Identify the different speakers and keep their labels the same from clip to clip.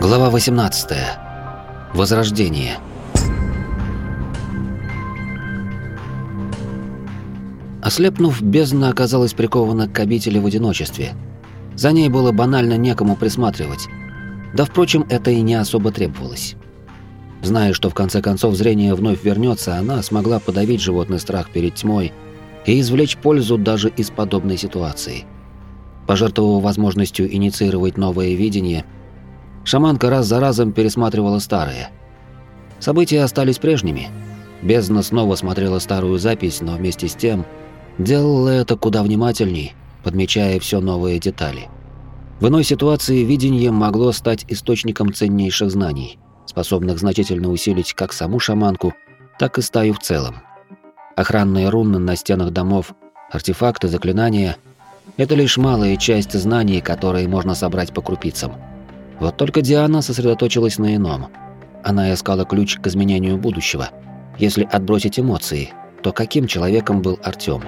Speaker 1: Глава 18. Возрождение. Ослепнув, бездна оказалась прикована к обители в одиночестве. За ней было банально некому присматривать. Да, впрочем, это и не особо требовалось. Зная, что в конце концов зрение вновь вернется, она смогла подавить животный страх перед тьмой и извлечь пользу даже из подобной ситуации. Пожертвовав возможностью инициировать новое видение, Шаманка раз за разом пересматривала старые. События остались прежними. Бездна снова смотрела старую запись, но вместе с тем делала это куда внимательней, подмечая все новые детали. В иной ситуации видение могло стать источником ценнейших знаний, способных значительно усилить как саму шаманку, так и стаю в целом. Охранные руны на стенах домов, артефакты, заклинания — это лишь малая часть знаний, которые можно собрать по крупицам — вот только Диана сосредоточилась на ином. Она искала ключ к изменению будущего. Если отбросить эмоции, то каким человеком был Артём?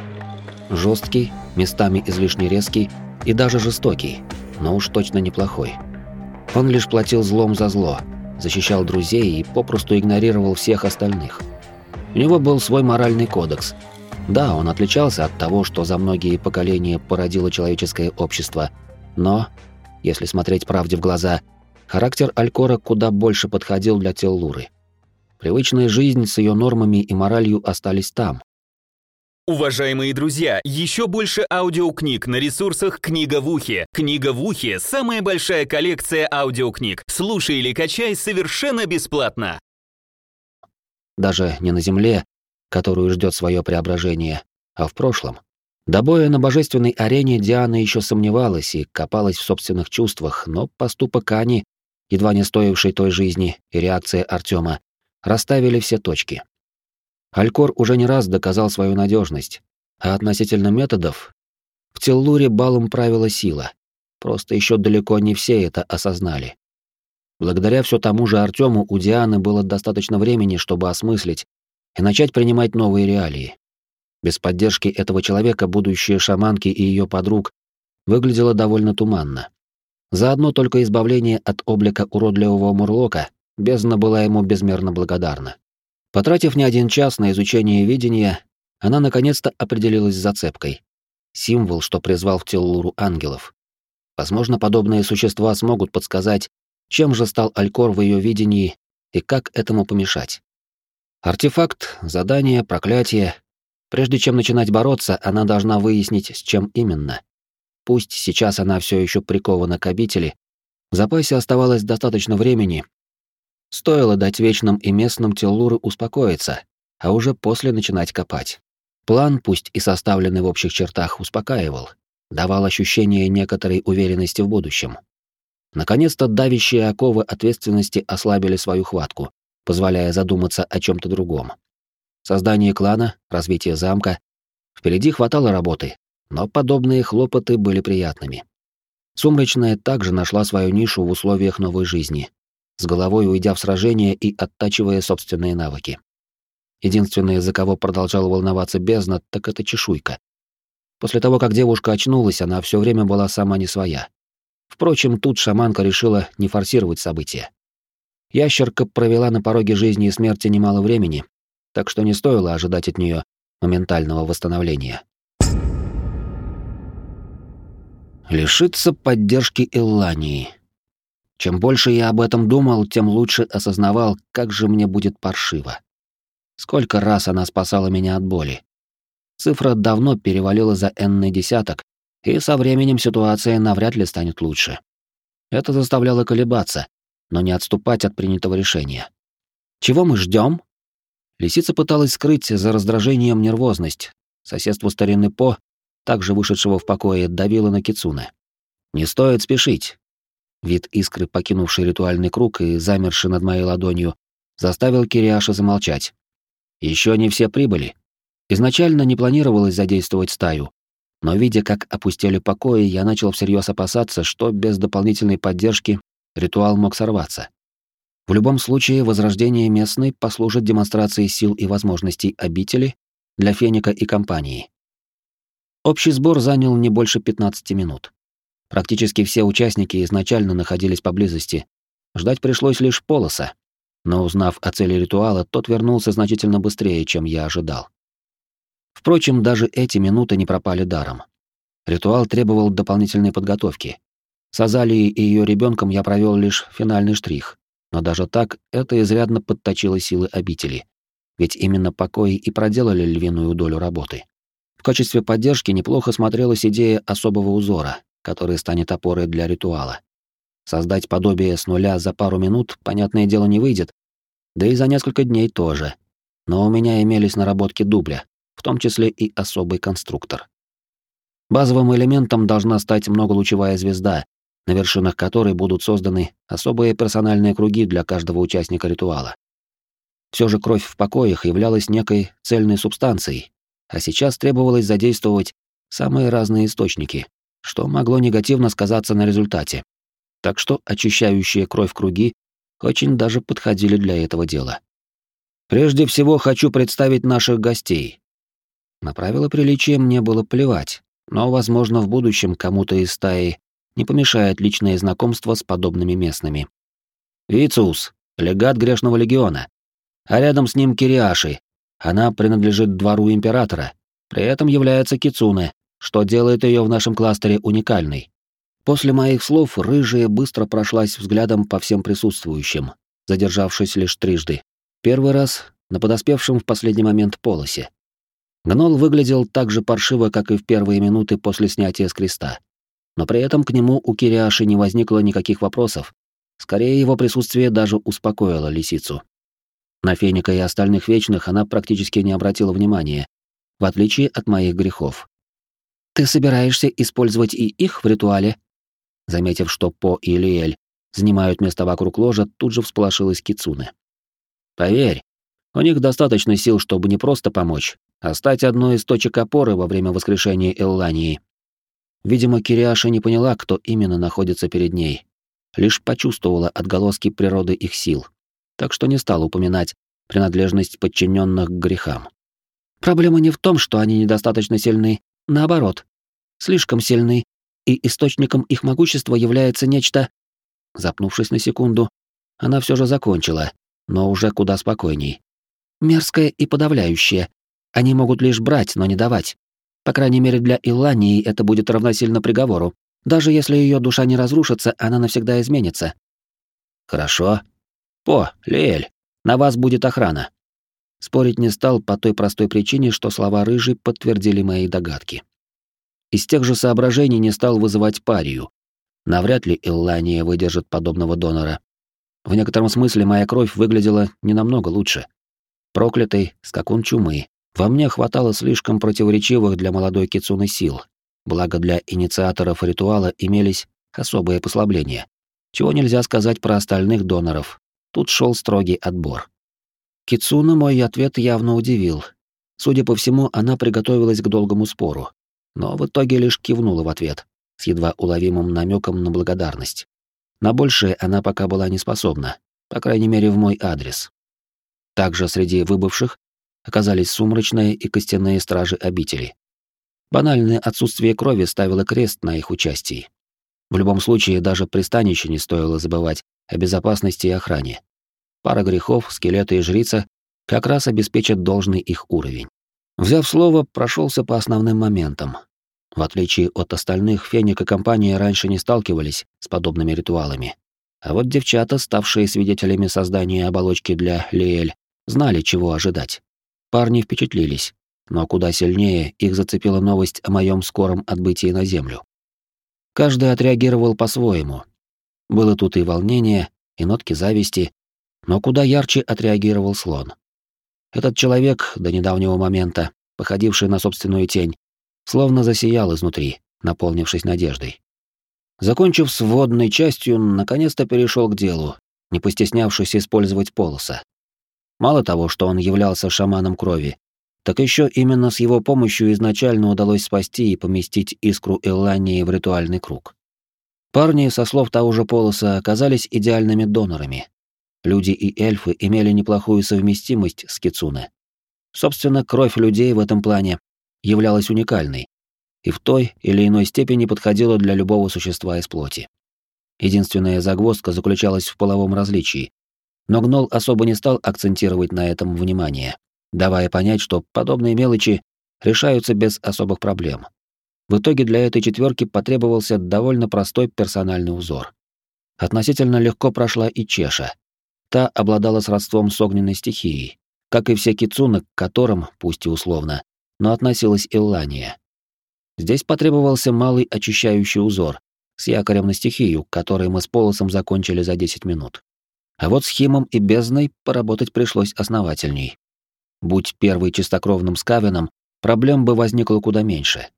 Speaker 1: Жесткий, местами излишне резкий и даже жестокий, но уж точно неплохой. Он лишь платил злом за зло, защищал друзей и попросту игнорировал всех остальных. У него был свой моральный кодекс. Да, он отличался от того, что за многие поколения породило человеческое общество, но если смотреть правде в глаза, характер Алькора куда больше подходил для Теллуры. Привычная жизнь с ее нормами и моралью остались там.
Speaker 2: Уважаемые друзья, еще больше аудиокниг на ресурсах «Книга в ухе». «Книга в ухе» — самая большая коллекция аудиокниг. Слушай или качай совершенно бесплатно.
Speaker 1: Даже не на Земле, которую ждет свое преображение, а в прошлом. До боя на божественной арене Диана еще сомневалась и копалась в собственных чувствах, но поступок Ани, едва не стоивший той жизни, и реакция Артема расставили все точки. Алькор уже не раз доказал свою надежность, а относительно методов в Теллуре балом правила сила. Просто еще далеко не все это осознали. Благодаря все тому же Артему у Дианы было достаточно времени, чтобы осмыслить и начать принимать новые реалии. Без поддержки этого человека будущее шаманки и ее подруг выглядело довольно туманно. Заодно только избавление от облика уродливого Мурлока бездна была ему безмерно благодарна. Потратив не один час на изучение видения, она наконец-то определилась с зацепкой. Символ, что призвал в Теллуру ангелов. Возможно, подобные существа смогут подсказать, чем же стал Алькор в ее видении и как этому помешать. Артефакт, задание, проклятие Прежде чем начинать бороться, она должна выяснить, с чем именно. Пусть сейчас она все еще прикована к обители, в запасе оставалось достаточно времени. Стоило дать вечным и местным Теллуры успокоиться, а уже после начинать копать. План, пусть и составленный в общих чертах, успокаивал, давал ощущение некоторой уверенности в будущем. Наконец-то давящие оковы ответственности ослабили свою хватку, позволяя задуматься о чем то другом. Создание клана, развитие замка. Впереди хватало работы, но подобные хлопоты были приятными. Сумрачная также нашла свою нишу в условиях новой жизни, с головой уйдя в сражение и оттачивая собственные навыки. Единственное, за кого продолжала волноваться бездна, так это чешуйка. После того, как девушка очнулась, она все время была сама не своя. Впрочем, тут шаманка решила не форсировать события. Ящерка провела на пороге жизни и смерти немало времени, так что не стоило ожидать от нее моментального восстановления. Лишиться поддержки Иллании. Чем больше я об этом думал, тем лучше осознавал, как же мне будет паршиво. Сколько раз она спасала меня от боли. Цифра давно перевалила за энный десяток, и со временем ситуация навряд ли станет лучше. Это заставляло колебаться, но не отступать от принятого решения. Чего мы ждем? Лисица пыталась скрыть за раздражением нервозность. Соседство старины По, также вышедшего в покое, давило на Кицуне. «Не стоит спешить». Вид искры, покинувший ритуальный круг и замерший над моей ладонью, заставил Кириаша замолчать. Еще не все прибыли. Изначально не планировалось задействовать стаю, но видя, как опустили покои, я начал всерьез опасаться, что без дополнительной поддержки ритуал мог сорваться. В любом случае, возрождение местной послужит демонстрацией сил и возможностей обители для Феника и компании. Общий сбор занял не больше 15 минут. Практически все участники изначально находились поблизости, Ждать пришлось лишь полоса. Но узнав о цели ритуала, тот вернулся значительно быстрее, чем я ожидал. Впрочем, даже эти минуты не пропали даром. Ритуал требовал дополнительной подготовки. С Азалией и ее ребенком я провел лишь финальный штрих, но даже так это изрядно подточило силы обители. Ведь именно покои и проделали львиную долю работы. В качестве поддержки неплохо смотрелась идея особого узора, который станет опорой для ритуала. Создать подобие с нуля за пару минут, понятное дело, не выйдет, да и за несколько дней тоже. Но у меня имелись наработки дубля, в том числе и особый конструктор. Базовым элементом должна стать многолучевая звезда, на вершинах которой будут созданы особые персональные круги для каждого участника ритуала. Все же кровь в покоях являлась некой цельной субстанцией, а сейчас требовалось задействовать самые разные источники, что могло негативно сказаться на результате. Так что очищающие кровь круги очень даже подходили для этого дела. Прежде всего хочу представить наших гостей. На правила приличия мне было плевать, но, возможно, в будущем кому-то из стаи не помешает личное знакомство с подобными местными. Вицус, легат Грешного Легиона. А рядом с ним Кириаши. Она принадлежит двору императора, при этом является Кицуне, что делает ее в нашем кластере уникальной. После моих слов рыжая быстро прошлась взглядом по всем присутствующим, задержавшись лишь трижды. Первый раз на подоспевшем в последний момент полосе. Гнол выглядел так же паршиво, как и в первые минуты после снятия с креста. Но при этом к нему у Кириаши не возникло никаких вопросов. Скорее, его присутствие даже успокоило лисицу. На Феника и остальных Вечных она практически не обратила внимания, в отличие от моих грехов. «Ты собираешься использовать и их в ритуале?» Заметив, что По и Лиэль занимают место вокруг ложа, тут же всполошилась Кицуне. «Поверь, у них достаточно сил, чтобы не просто помочь, а стать одной из точек опоры во время воскрешения Эллании». Видимо, Кириаша не поняла, кто именно находится перед ней, лишь почувствовала отголоски природы их сил, так что не стала упоминать принадлежность подчиненных к грехам. Проблема не в том, что они недостаточно сильны, наоборот, слишком сильны и источником их могущества является нечто... Запнувшись на секунду, она все же закончила, но уже куда спокойней. Мерзкое и подавляющее. Они могут лишь брать, но не давать. По крайней мере, для Иллании это будет равносильно приговору. Даже если ее душа не разрушится, она навсегда изменится. Хорошо. По, Лиэль, на вас будет охрана. Спорить не стал по той простой причине, что слова рыжий подтвердили мои догадки. Из тех же соображений не стал вызывать парию. Навряд ли Иллания выдержит подобного донора. В некотором смысле моя кровь выглядела не намного лучше. Проклятый, скакун чумы. Во мне хватало слишком противоречивых для молодой кицуны сил. Благо для инициаторов ритуала имелись особые послабления. Чего нельзя сказать про остальных доноров. Тут шел строгий отбор. Кицуна мой ответ явно удивил. Судя по всему, она приготовилась к долгому спору но в итоге лишь кивнула в ответ, с едва уловимым намеком на благодарность. На большее она пока была не способна, по крайней мере, в мой адрес. Также среди выбывших оказались сумрачные и костяные стражи обители. Банальное отсутствие крови ставило крест на их участии. В любом случае, даже пристанище не стоило забывать о безопасности и охране. Пара грехов, скелеты и жрица как раз обеспечат должный их уровень. Взяв слово, прошелся по основным моментам. В отличие от остальных, Феник и компания раньше не сталкивались с подобными ритуалами. А вот девчата, ставшие свидетелями создания оболочки для Лиэль, знали, чего ожидать. Парни впечатлились, но куда сильнее их зацепила новость о моем скором отбытии на Землю. Каждый отреагировал по-своему. Было тут и волнение, и нотки зависти, но куда ярче отреагировал слон. Этот человек, до недавнего момента, походивший на собственную тень, словно засиял изнутри, наполнившись надеждой. Закончив с вводной частью, наконец-то перешел к делу, не постеснявшись использовать полоса. Мало того, что он являлся шаманом крови, так еще именно с его помощью изначально удалось спасти и поместить искру Эллании в ритуальный круг. Парни, со слов того же Полоса, оказались идеальными донорами, Люди и эльфы имели неплохую совместимость с Кицуне. Собственно, кровь людей в этом плане являлась уникальной и в той или иной степени подходила для любого существа из плоти. Единственная загвоздка заключалась в половом различии. Но Гнол особо не стал акцентировать на этом внимание, давая понять, что подобные мелочи решаются без особых проблем. В итоге для этой четверки потребовался довольно простой персональный узор. Относительно легко прошла и Чеша. Та обладала сродством с огненной стихией, как и все кицуны, к которым, пусть и условно, но относилась Иллания. Здесь потребовался малый очищающий узор с якорем на стихию, который мы с Полосом закончили за 10 минут. А вот с Химом и Бездной поработать пришлось основательней. Будь первый чистокровным скавином, проблем бы возникло куда меньше.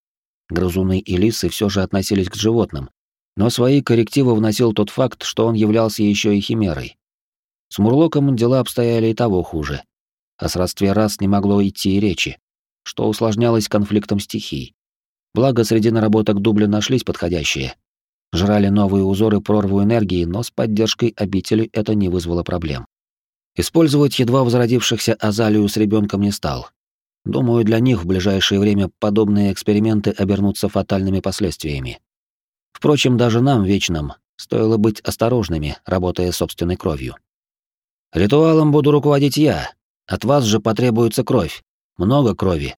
Speaker 1: Грызуны и лисы все же относились к животным, но свои коррективы вносил тот факт, что он являлся еще и химерой. С Мурлоком дела обстояли и того хуже. О сродстве рас не могло идти и речи, что усложнялось конфликтом стихий. Благо, среди наработок дубля нашлись подходящие. Жрали новые узоры прорву энергии, но с поддержкой обители это не вызвало проблем. Использовать едва возродившихся Азалию с ребенком не стал. Думаю, для них в ближайшее время подобные эксперименты обернутся фатальными последствиями. Впрочем, даже нам, вечным, стоило быть осторожными, работая собственной кровью. Ритуалом буду руководить я. От вас же потребуется кровь. Много крови.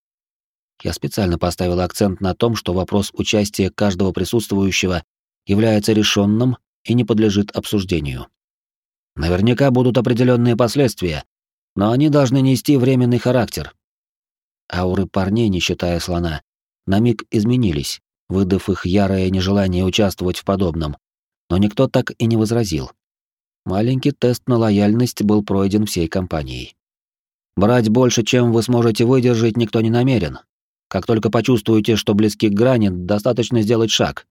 Speaker 1: Я специально поставил акцент на том, что вопрос участия каждого присутствующего является решенным и не подлежит обсуждению. Наверняка будут определенные последствия, но они должны нести временный характер. Ауры парней, не считая слона, на миг изменились, выдав их ярое нежелание участвовать в подобном, но никто так и не возразил. Маленький тест на лояльность был пройден всей компанией. Брать больше, чем вы сможете выдержать, никто не намерен. Как только почувствуете, что близки к грани, достаточно сделать шаг,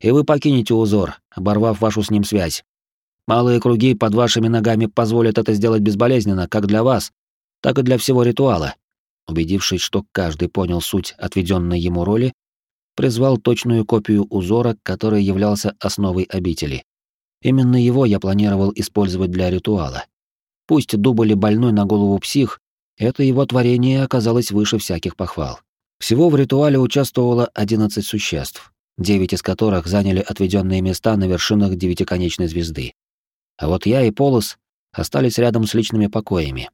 Speaker 1: и вы покинете узор, оборвав вашу с ним связь. Малые круги под вашими ногами позволят это сделать безболезненно, как для вас, так и для всего ритуала. Убедившись, что каждый понял суть отведенной ему роли, призвал точную копию узора, который являлся основой обители. Именно его я планировал использовать для ритуала. Пусть Дуболи больной на голову псих, это его творение оказалось выше всяких похвал. Всего в ритуале участвовало 11 существ, 9 из которых заняли отведенные места на вершинах девятиконечной звезды. А вот я и Полос остались рядом с личными покоями.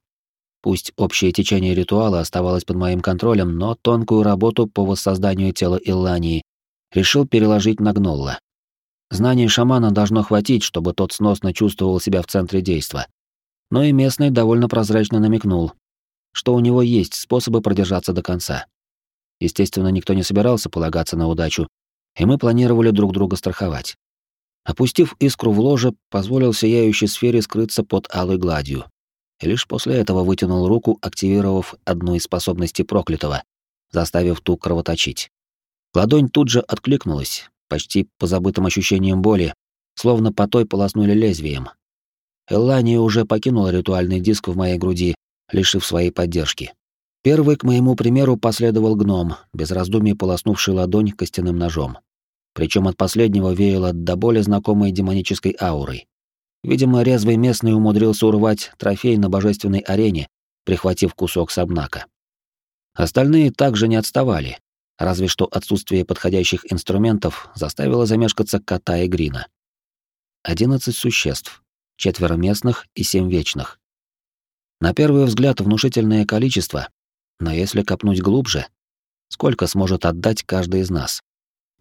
Speaker 1: Пусть общее течение ритуала оставалось под моим контролем, но тонкую работу по воссозданию тела Иллании решил переложить на Гнолла. Знаний шамана должно хватить, чтобы тот сносно чувствовал себя в центре действа. Но и местный довольно прозрачно намекнул, что у него есть способы продержаться до конца. Естественно, никто не собирался полагаться на удачу, и мы планировали друг друга страховать. Опустив искру в ложе, позволил сияющей сфере скрыться под алой гладью и лишь после этого вытянул руку, активировав одну из способностей проклятого, заставив ту кровоточить. Ладонь тут же откликнулась, почти по забытым ощущениям боли, словно по той полоснули лезвием. Эллания уже покинула ритуальный диск в моей груди, лишив своей поддержки. Первый, к моему примеру, последовал гном, без раздумий полоснувший ладонь костяным ножом. Причем от последнего веяло до боли знакомой демонической аурой. Видимо, резвый местный умудрился урвать трофей на божественной арене, прихватив кусок сабнака. Остальные также не отставали, разве что отсутствие подходящих инструментов заставило замешкаться кота и Грина. Одиннадцать существ, четверо местных и семь вечных. На первый взгляд внушительное количество, но если копнуть глубже, сколько сможет отдать каждый из нас?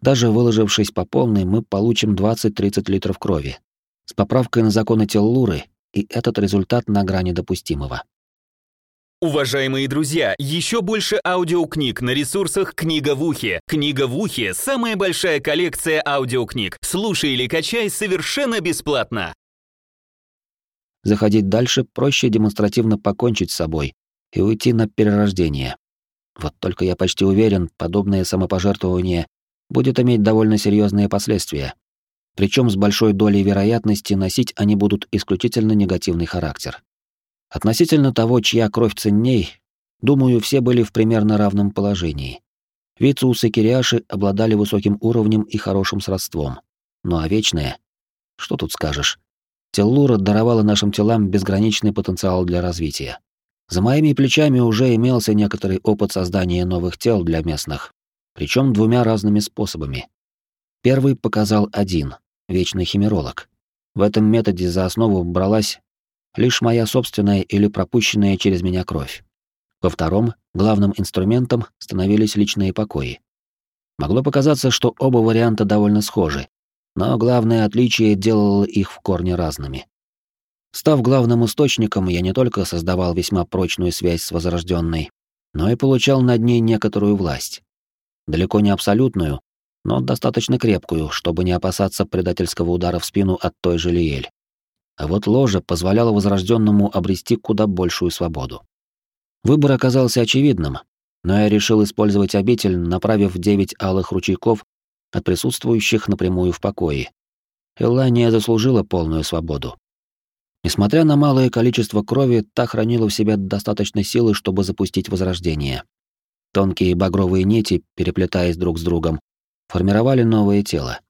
Speaker 1: Даже выложившись по полной, мы получим 20-30 литров крови, с поправкой на законы Теллуры, и этот результат на грани допустимого.
Speaker 2: Уважаемые друзья, еще больше аудиокниг на ресурсах «Книга в ухе». «Книга в ухе» — самая большая коллекция аудиокниг. Слушай или качай совершенно бесплатно.
Speaker 1: Заходить дальше проще демонстративно покончить с собой и уйти на перерождение. Вот только я почти уверен, подобное самопожертвование будет иметь довольно серьезные последствия причем с большой долей вероятности носить они будут исключительно негативный характер. Относительно того, чья кровь ценней, думаю, все были в примерно равном положении. Вициус и Кириаши обладали высоким уровнем и хорошим сродством. Ну а вечное? Что тут скажешь? Теллура даровала нашим телам безграничный потенциал для развития. За моими плечами уже имелся некоторый опыт создания новых тел для местных, причем двумя разными способами. Первый показал один, вечный химеролог. В этом методе за основу бралась лишь моя собственная или пропущенная через меня кровь. Во втором, главным инструментом становились личные покои. Могло показаться, что оба варианта довольно схожи, но главное отличие делало их в корне разными. Став главным источником, я не только создавал весьма прочную связь с Возрожденной, но и получал над ней некоторую власть. Далеко не абсолютную, но достаточно крепкую, чтобы не опасаться предательского удара в спину от той же Лиэль. А вот ложа позволяла Возрожденному обрести куда большую свободу. Выбор оказался очевидным, но я решил использовать обитель, направив девять алых ручейков от присутствующих напрямую в покое. Эллания заслужила полную свободу. Несмотря на малое количество крови, та хранила в себе достаточно силы, чтобы запустить возрождение. Тонкие багровые нити, переплетаясь друг с другом, формировали новое тело.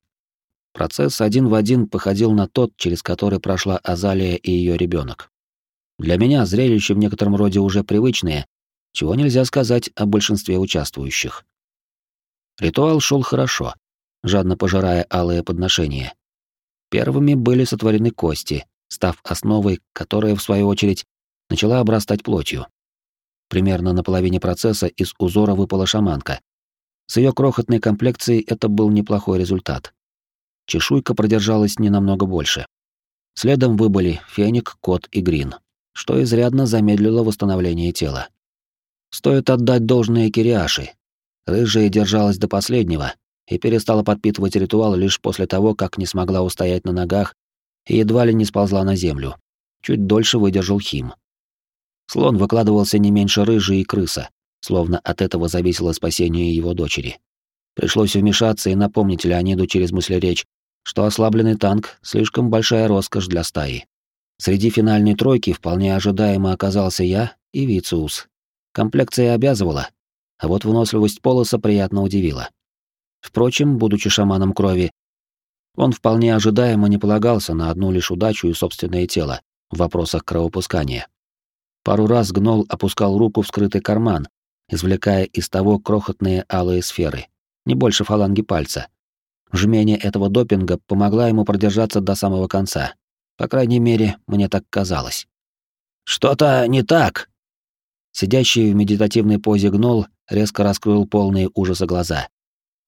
Speaker 1: Процесс один в один походил на тот, через который прошла Азалия и ее ребенок. Для меня зрелище в некотором роде уже привычное, чего нельзя сказать о большинстве участвующих. Ритуал шел хорошо, жадно пожирая алые подношения. Первыми были сотворены кости, став основой, которая, в свою очередь, начала обрастать плотью. Примерно на половине процесса из узора выпала шаманка. С ее крохотной комплекцией это был неплохой результат. Чешуйка продержалась не намного больше. Следом выбыли феник, кот и грин, что изрядно замедлило восстановление тела. Стоит отдать должное Кириаши. Рыжая держалась до последнего и перестала подпитывать ритуал лишь после того, как не смогла устоять на ногах и едва ли не сползла на землю. Чуть дольше выдержал Хим. Слон выкладывался не меньше рыжий и крыса, словно от этого зависело спасение его дочери. Пришлось вмешаться и напомнить Леониду через мыслеречь, что ослабленный танк — слишком большая роскошь для стаи. Среди финальной тройки вполне ожидаемо оказался я и Вициус. Комплекция обязывала, а вот выносливость полоса приятно удивила. Впрочем, будучи шаманом крови, он вполне ожидаемо не полагался на одну лишь удачу и собственное тело в вопросах кровопускания. Пару раз гнол опускал руку в скрытый карман, извлекая из того крохотные алые сферы, не больше фаланги пальца. Жмение этого допинга помогла ему продержаться до самого конца. По крайней мере, мне так казалось. «Что-то не так!» Сидящий в медитативной позе гнол резко раскрыл полные ужаса глаза.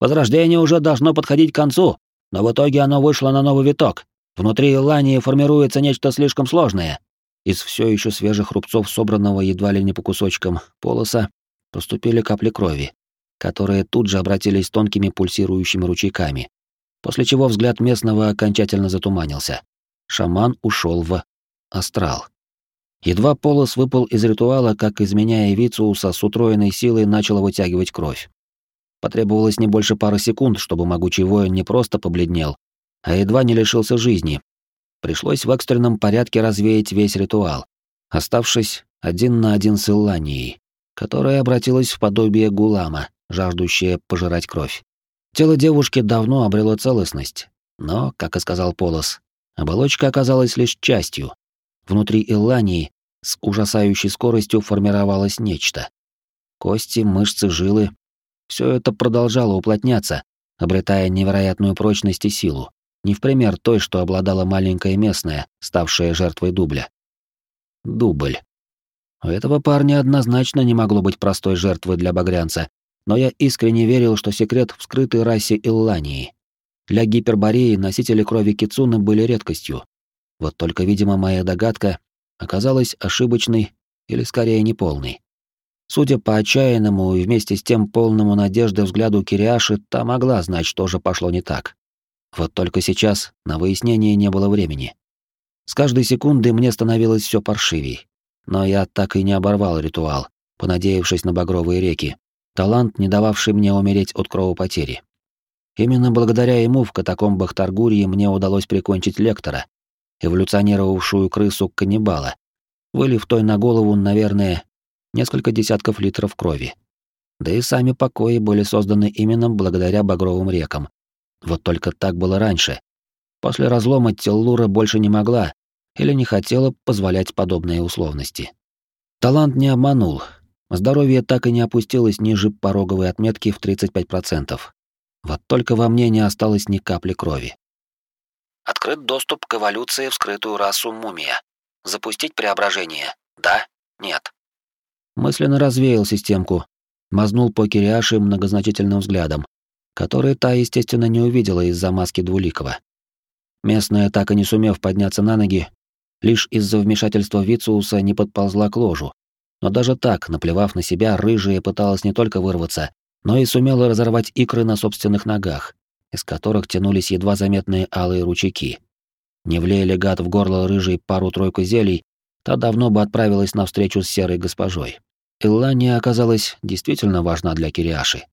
Speaker 1: «Возрождение уже должно подходить к концу, но в итоге оно вышло на новый виток. Внутри Илании формируется нечто слишком сложное. Из все еще свежих рубцов, собранного едва ли не по кусочкам полоса, поступили капли крови, которые тут же обратились тонкими пульсирующими ручейками, после чего взгляд местного окончательно затуманился. Шаман ушел в астрал. Едва полос выпал из ритуала, как, изменяя Вициуса, с утроенной силой начало вытягивать кровь. Потребовалось не больше пары секунд, чтобы могучий воин не просто побледнел, а едва не лишился жизни, пришлось в экстренном порядке развеять весь ритуал, оставшись один на один с Илланией, которая обратилась в подобие гулама, жаждущее пожирать кровь. Тело девушки давно обрело целостность, но, как и сказал Полос, оболочка оказалась лишь частью. Внутри Иллании с ужасающей скоростью формировалось нечто. Кости, мышцы, жилы — все это продолжало уплотняться, обретая невероятную прочность и силу не в пример той, что обладала маленькая местная, ставшая жертвой дубля. Дубль. У этого парня однозначно не могло быть простой жертвой для багрянца, но я искренне верил, что секрет в скрытой расе Иллании. Для гипербореи носители крови Кицуны были редкостью. Вот только, видимо, моя догадка оказалась ошибочной или скорее неполной. Судя по отчаянному и вместе с тем полному надежды взгляду Кириаши, та могла знать, что же пошло не так. Вот только сейчас на выяснение не было времени. С каждой секундой мне становилось все паршивей. Но я так и не оборвал ритуал, понадеявшись на багровые реки, талант, не дававший мне умереть от кровопотери. Именно благодаря ему в катакомбах Таргурии мне удалось прикончить лектора, эволюционировавшую крысу-каннибала, вылив той на голову, наверное, несколько десятков литров крови. Да и сами покои были созданы именно благодаря багровым рекам, вот только так было раньше. После разлома Теллура больше не могла или не хотела позволять подобные условности. Талант не обманул. Здоровье так и не опустилось ниже пороговой отметки в 35%. Вот только во мне не осталось ни капли крови. Открыт доступ к эволюции в скрытую расу мумия. Запустить преображение? Да? Нет?» Мысленно развеял системку, мазнул по Кириаши многозначительным взглядом, который та, естественно, не увидела из-за маски Двуликова. Местная, так и не сумев подняться на ноги, лишь из-за вмешательства Вициуса не подползла к ложу. Но даже так, наплевав на себя, рыжая пыталась не только вырваться, но и сумела разорвать икры на собственных ногах, из которых тянулись едва заметные алые ручейки. Не влей легат в горло рыжей пару-тройку зелий, та давно бы отправилась навстречу с серой госпожой. Иллания оказалась действительно важна для Кириаши.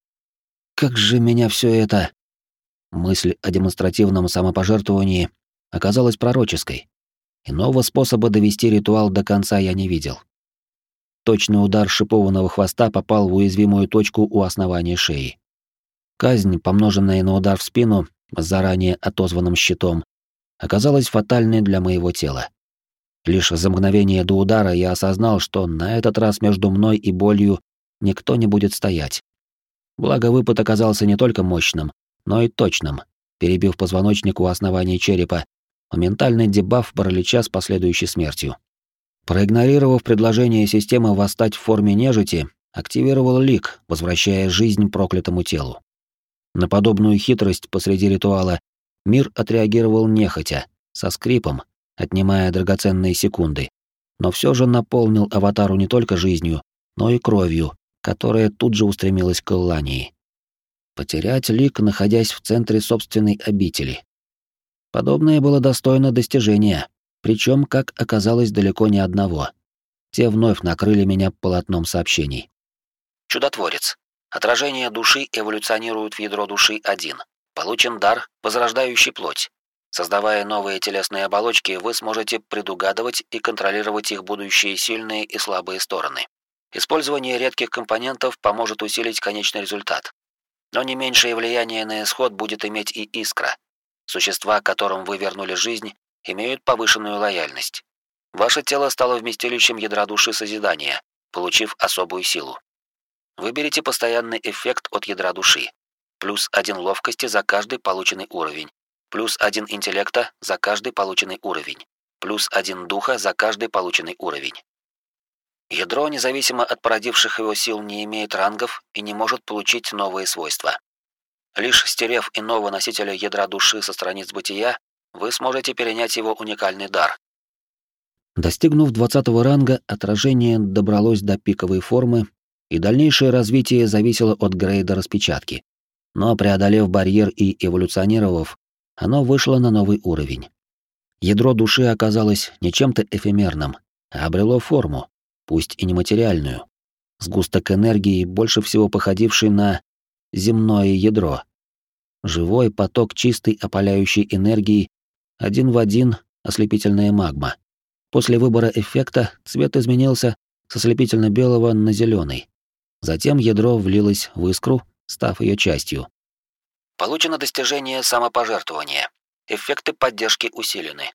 Speaker 1: Как же меня все это... Мысль о демонстративном самопожертвовании оказалась пророческой. Иного способа довести ритуал до конца я не видел. Точный удар шипованного хвоста попал в уязвимую точку у основания шеи. Казнь, помноженная на удар в спину с заранее отозванным щитом, оказалась фатальной для моего тела. Лишь за мгновение до удара я осознал, что на этот раз между мной и болью никто не будет стоять. Благо выпад оказался не только мощным, но и точным, перебив позвоночник у основания черепа, моментальный дебаф паралича с последующей смертью. Проигнорировав предложение системы восстать в форме нежити, активировал лик, возвращая жизнь проклятому телу. На подобную хитрость посреди ритуала мир отреагировал нехотя, со скрипом, отнимая драгоценные секунды, но все же наполнил аватару не только жизнью, но и кровью, которая тут же устремилась к Эллании. Потерять лик, находясь в центре собственной обители. Подобное было достойно достижения, причем, как оказалось, далеко не одного. Те вновь накрыли меня полотном сообщений. Чудотворец. Отражение души эволюционирует в ядро души 1. Получен дар, возрождающий плоть. Создавая новые телесные оболочки, вы сможете предугадывать и контролировать их будущие сильные и слабые стороны. Использование редких компонентов поможет усилить конечный результат. Но не меньшее влияние на исход будет иметь и искра. Существа, которым вы вернули жизнь, имеют повышенную лояльность. Ваше тело стало вместилищем ядра души созидания, получив особую силу. Выберите постоянный эффект от ядра души. Плюс один ловкости за каждый полученный уровень плюс один интеллекта за каждый полученный уровень, плюс один духа за каждый полученный уровень. Ядро, независимо от породивших его сил, не имеет рангов и не может получить новые свойства. Лишь стерев иного носителя ядра души со страниц бытия, вы сможете перенять его уникальный дар. Достигнув 20 ранга, отражение добралось до пиковой формы, и дальнейшее развитие зависело от грейда распечатки. Но преодолев барьер и эволюционировав, оно вышло на новый уровень. Ядро души оказалось не чем-то эфемерным, а обрело форму, пусть и нематериальную. Сгусток энергии, больше всего походивший на земное ядро. Живой поток чистой опаляющей энергии, один в один ослепительная магма. После выбора эффекта цвет изменился с ослепительно-белого на зеленый. Затем ядро влилось в искру, став ее частью. Получено достижение самопожертвования. Эффекты поддержки усилены.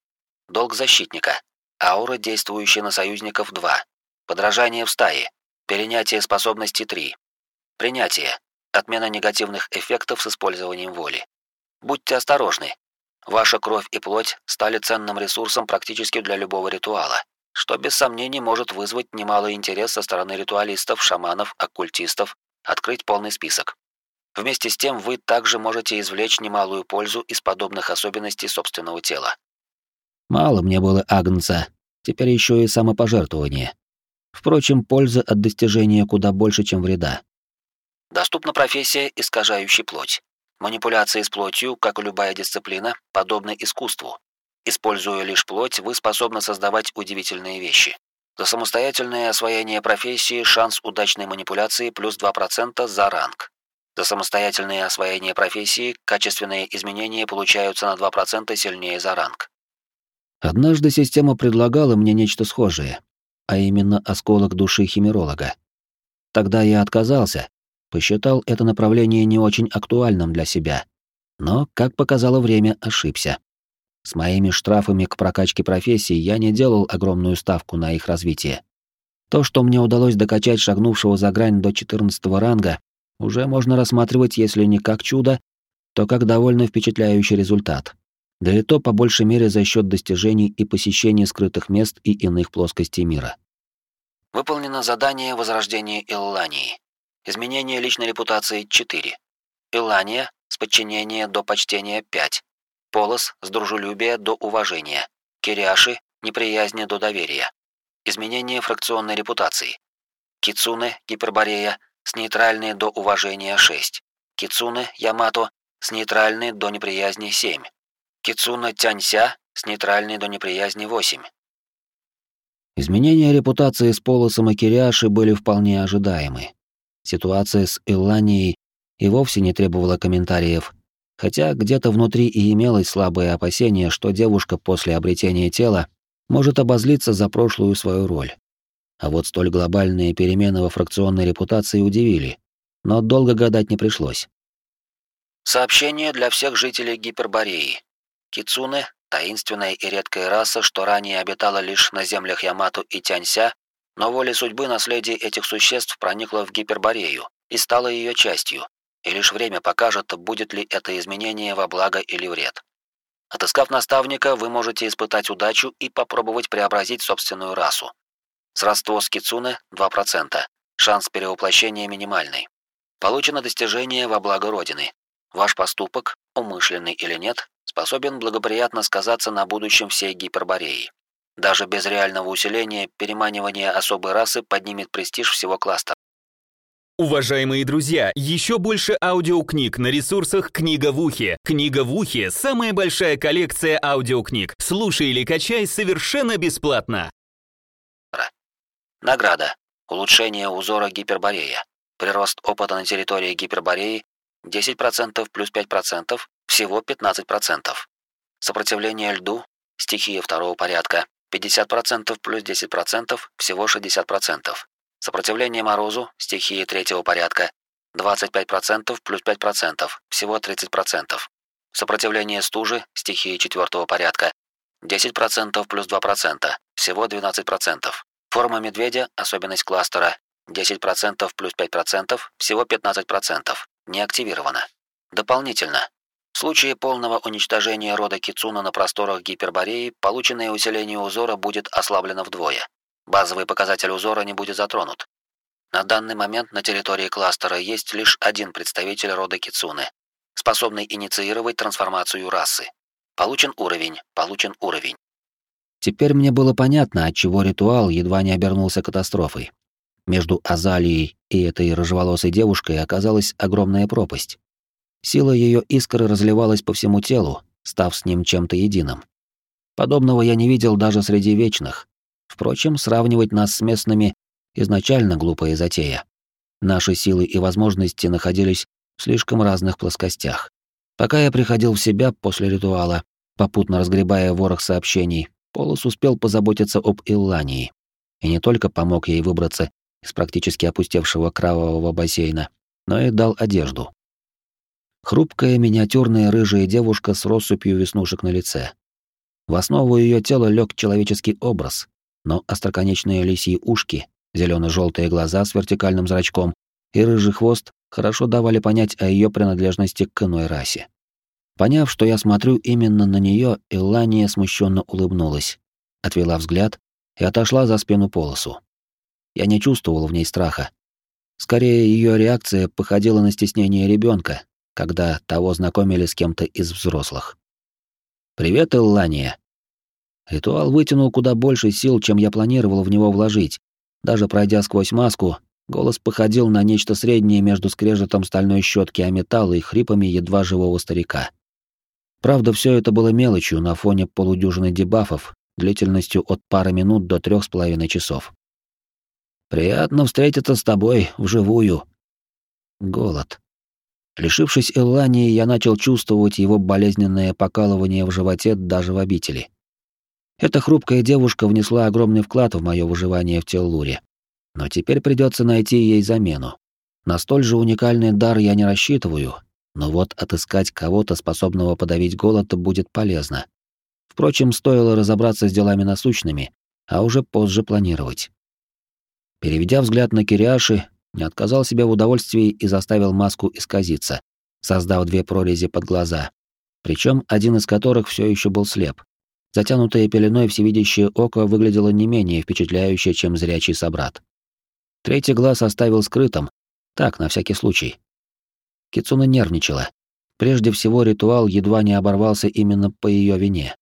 Speaker 1: Долг защитника. Аура, действующая на союзников 2. Подражание в стае. Перенятие способности 3. Принятие. Отмена негативных эффектов с использованием воли. Будьте осторожны. Ваша кровь и плоть стали ценным ресурсом практически для любого ритуала, что без сомнений может вызвать немалый интерес со стороны ритуалистов, шаманов, оккультистов, открыть полный список. Вместе с тем вы также можете извлечь немалую пользу из подобных особенностей собственного тела. Мало мне было Агнца, теперь еще и самопожертвование. Впрочем, польза от достижения куда больше, чем вреда. Доступна профессия искажающий плоть. Манипуляции с плотью, как и любая дисциплина, подобны искусству. Используя лишь плоть, вы способны создавать удивительные вещи. За самостоятельное освоение профессии шанс удачной манипуляции плюс 2% за ранг. За самостоятельное освоение профессии качественные изменения получаются на 2% сильнее за ранг. Однажды система предлагала мне нечто схожее, а именно осколок души химеролога. Тогда я отказался, посчитал это направление не очень актуальным для себя, но, как показало время, ошибся. С моими штрафами к прокачке профессии я не делал огромную ставку на их развитие. То, что мне удалось докачать шагнувшего за грань до 14 ранга, уже можно рассматривать, если не как чудо, то как довольно впечатляющий результат. Да и то по большей мере за счет достижений и посещения скрытых мест и иных плоскостей мира.
Speaker 3: Выполнено задание Возрождение Иллании. Изменение личной репутации 4. Иллания с подчинения до почтения 5. Полос с дружелюбия до уважения. Кириаши неприязни до доверия. Изменение фракционной репутации. Кицуне Гиперборея с нейтральной до уважения 6. Кицуне Ямато с нейтральной до неприязни 7. Кицуна Тянься с нейтральной до неприязни 8.
Speaker 1: Изменения репутации с Полосом и Кириаши были вполне ожидаемы. Ситуация с Илланией и вовсе не требовала комментариев, хотя где-то внутри и имелось слабое опасение, что девушка после обретения тела может обозлиться за прошлую свою роль. А вот столь глобальные перемены во фракционной репутации удивили, но долго гадать не пришлось.
Speaker 3: Сообщение для всех жителей Гипербореи. Кицуне — таинственная и редкая раса, что ранее обитала лишь на землях Ямато и Тянься, но волей судьбы наследие этих существ проникло в Гиперборею и стало ее частью, и лишь время покажет, будет ли это изменение во благо или вред. Отыскав наставника, вы можете испытать удачу и попробовать преобразить собственную расу. Сродство с Кицуне 2%. Шанс перевоплощения минимальный. Получено достижение во благо Родины. Ваш поступок, умышленный или нет, способен благоприятно сказаться на будущем всей Гипербореи. Даже без реального усиления переманивание особой расы поднимет престиж всего кластера.
Speaker 2: Уважаемые друзья, еще больше аудиокниг на ресурсах «Книга в ухе». «Книга в ухе» — самая большая коллекция аудиокниг. Слушай или качай совершенно бесплатно.
Speaker 3: Награда. Улучшение узора Гиперборея. Прирост опыта на территории Гипербореи 10% плюс 5%, всего 15%. Сопротивление льду, стихия второго порядка 50% плюс 10%, всего 60%. Сопротивление морозу, стихии третьего порядка 25% плюс 5%, всего 30%. Сопротивление стужи, стихии четвертого порядка 10% плюс 2%, всего 12%. Форма медведя, особенность кластера, 10% плюс 5%, всего 15%. Не активировано. Дополнительно. Случае полного уничтожения рода Кицуна на просторах Гипербореи, полученное усиление узора будет ослаблено вдвое. Базовый показатель узора не будет затронут. На данный момент на территории кластера есть лишь один представитель рода Кицуны, способный инициировать трансформацию расы. Получен уровень, получен уровень.
Speaker 1: Теперь мне было понятно, отчего ритуал едва не обернулся катастрофой. Между Азалией и этой рыжеволосой девушкой оказалась огромная пропасть. Сила ее искры разливалась по всему телу, став с ним чем-то единым. Подобного я не видел даже среди вечных. Впрочем, сравнивать нас с местными изначально глупая затея. Наши силы и возможности находились в слишком разных плоскостях. Пока я приходил в себя после ритуала, попутно разгребая ворох сообщений, Полос успел позаботиться об Иллании. И не только помог ей выбраться из практически опустевшего кровавого бассейна, но и дал одежду. Хрупкая миниатюрная рыжая девушка с россыпью веснушек на лице. В основу ее тела лег человеческий образ, но остроконечные лисьи ушки, зелено желтые глаза с вертикальным зрачком и рыжий хвост хорошо давали понять о ее принадлежности к иной расе. Поняв, что я смотрю именно на нее, Илания смущенно улыбнулась, отвела взгляд и отошла за спину полосу. Я не чувствовал в ней страха. Скорее, ее реакция походила на стеснение ребенка, когда того знакомили с кем-то из взрослых. «Привет, Иллания!» Ритуал вытянул куда больше сил, чем я планировал в него вложить. Даже пройдя сквозь маску, голос походил на нечто среднее между скрежетом стальной щетки о металл и хрипами едва живого старика. Правда, все это было мелочью на фоне полудюжины дебафов длительностью от пары минут до трех с половиной часов. «Приятно встретиться с тобой вживую». Голод. Лишившись Эллании, я начал чувствовать его болезненное покалывание в животе даже в обители. Эта хрупкая девушка внесла огромный вклад в мое выживание в Теллуре. Но теперь придется найти ей замену. На столь же уникальный дар я не рассчитываю, но вот отыскать кого-то, способного подавить голод, будет полезно. Впрочем, стоило разобраться с делами насущными, а уже позже планировать. Переведя взгляд на Кириаши, не отказал себе в удовольствии и заставил маску исказиться, создав две прорези под глаза. причем один из которых все еще был слеп. Затянутое пеленой всевидящее око выглядело не менее впечатляюще, чем зрячий собрат. Третий глаз оставил скрытым, так, на всякий случай. Кицуна нервничала. Прежде всего, ритуал едва не оборвался именно по ее вине.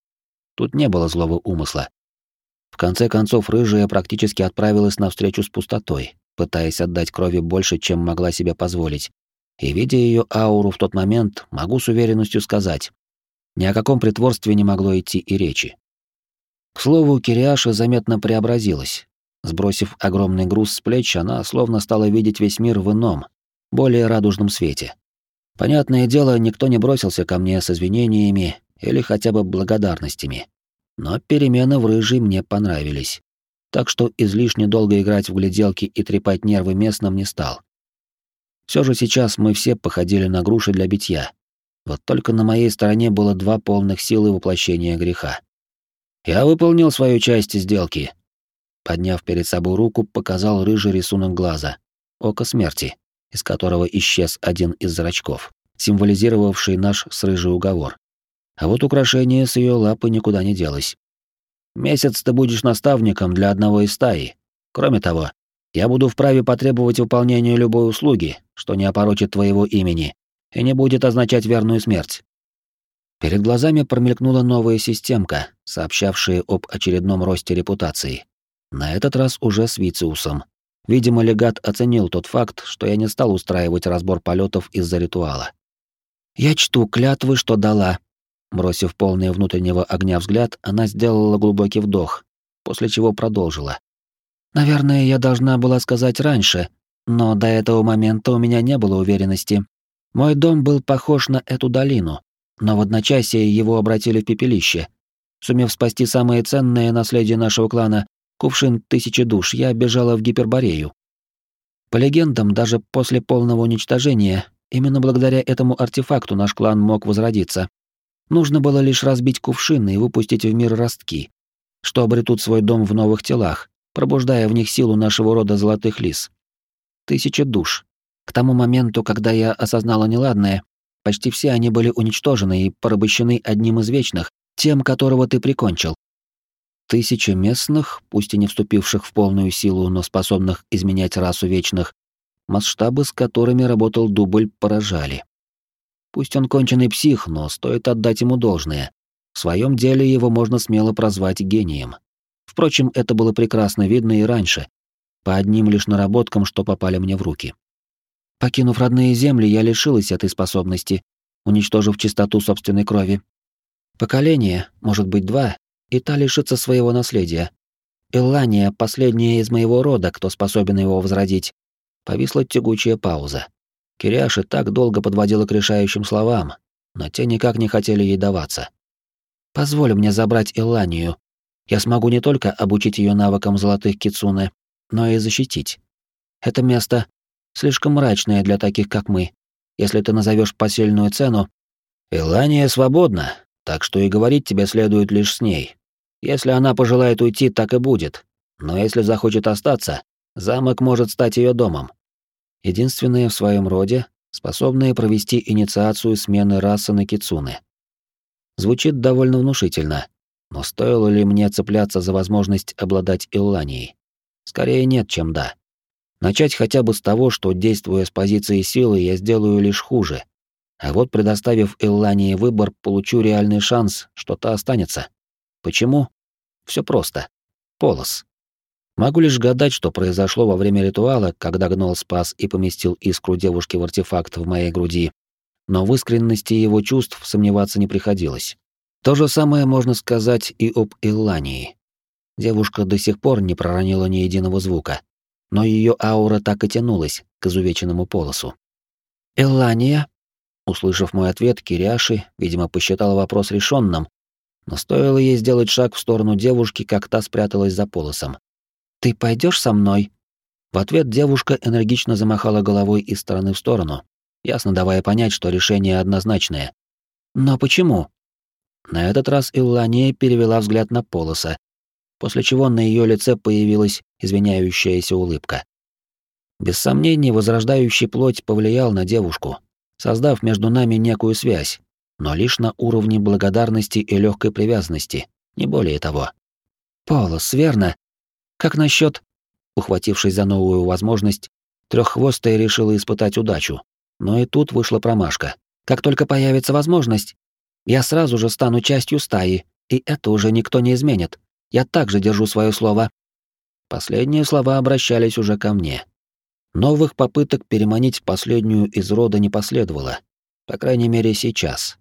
Speaker 1: Тут не было злого умысла. В конце концов, рыжая практически отправилась навстречу с пустотой, пытаясь отдать крови больше, чем могла себе позволить. И видя ее ауру в тот момент, могу с уверенностью сказать, ни о каком притворстве не могло идти и речи. К слову, Кириаша заметно преобразилась. Сбросив огромный груз с плеч, она словно стала видеть весь мир в ином, более радужном свете. Понятное дело, никто не бросился ко мне с извинениями или хотя бы благодарностями. Но перемены в рыжей мне понравились. Так что излишне долго играть в гляделки и трепать нервы местным не стал. Все же сейчас мы все походили на груши для битья. Вот только на моей стороне было два полных силы воплощения греха. Я выполнил свою часть сделки. Подняв перед собой руку, показал рыжий рисунок глаза. Око смерти, из которого исчез один из зрачков, символизировавший наш с рыжий уговор. А вот украшение с ее лапы никуда не делось. Месяц ты будешь наставником для одного из стаи. Кроме того, я буду вправе потребовать выполнения любой услуги, что не опорочит твоего имени, и не будет означать верную смерть. Перед глазами промелькнула новая системка, сообщавшая об очередном росте репутации. На этот раз уже с Вициусом. Видимо, легат оценил тот факт, что я не стал устраивать разбор полетов из-за ритуала. «Я чту клятвы, что дала». Бросив полный внутреннего огня взгляд, она сделала глубокий вдох, после чего продолжила. «Наверное, я должна была сказать раньше, но до этого момента у меня не было уверенности, мой дом был похож на эту долину, но в одночасье его обратили в пепелище. Сумев спасти самое ценное наследие нашего клана, кувшин тысячи душ, я бежала в Гиперборею. По легендам, даже после полного уничтожения, именно благодаря этому артефакту наш клан мог возродиться. Нужно было лишь разбить кувшины и выпустить в мир ростки, что обретут свой дом в новых телах, пробуждая в них силу нашего рода золотых лис. Тысяча душ. К тому моменту, когда я осознала неладное, почти все они были уничтожены и порабощены одним из вечных, тем, которого ты прикончил. Тысячи местных, пусть и не вступивших в полную силу, но способных изменять расу вечных, масштабы, с которыми работал дубль, поражали. Пусть он конченый псих, но стоит отдать ему должное. В своем деле его можно смело прозвать гением. Впрочем, это было прекрасно видно и раньше, по одним лишь наработкам, что попали мне в руки. Покинув родные земли, я лишилась этой способности, уничтожив чистоту собственной крови. Поколение, может быть, два, и та лишится своего наследия. Иллания — последняя из моего рода, кто способен его возродить. Повисла тягучая пауза. Кириаши так долго подводила к решающим словам, но те никак не хотели ей даваться. «Позволь мне забрать Илланию. Я смогу не только обучить ее навыкам золотых кицуне, но и защитить. Это место слишком мрачная для таких, как мы. Если ты назовешь посильную цену... Илания свободна, так что и говорить тебе следует лишь с ней. Если она пожелает уйти, так и будет. Но если захочет остаться, замок может стать ее домом. Единственное в своем роде, способное провести инициацию смены расы на кицуны. Звучит довольно внушительно, но стоило ли мне цепляться за возможность обладать Илланией? Скорее нет, чем да. Начать хотя бы с того, что, действуя с позиции силы, я сделаю лишь хуже. А вот предоставив Иллании выбор, получу реальный шанс, что та останется. Почему? Все просто. Полос. Могу лишь гадать, что произошло во время ритуала, когда гнол спас и поместил искру девушки в артефакт в моей груди. Но в искренности его чувств сомневаться не приходилось. То же самое можно сказать и об Иллании. Девушка до сих пор не проронила ни единого звука но ее аура так и тянулась к изувеченному полосу. «Эллания?» Услышав мой ответ, Кириаши, видимо, посчитала вопрос решенным, но стоило ей сделать шаг в сторону девушки, как та спряталась за полосом. «Ты пойдешь со мной?» В ответ девушка энергично замахала головой из стороны в сторону, ясно давая понять, что решение однозначное. «Но почему?» На этот раз Иллания перевела взгляд на полоса, после чего на ее лице появилась извиняющаяся улыбка. Без сомнений, возрождающий плоть повлиял на девушку, создав между нами некую связь. но лишь на уровне благодарности и легкой привязанности, не более того. «Полос, верно? Как насчет? Ухватившись за новую возможность, треххвостая решила испытать удачу. Но и тут вышла промашка. «Как только появится возможность, я сразу же стану частью стаи, и это уже никто не изменит. Я также держу свое слово». Последние слова обращались уже ко мне. Новых попыток переманить последнюю из рода не последовало. По крайней мере, сейчас.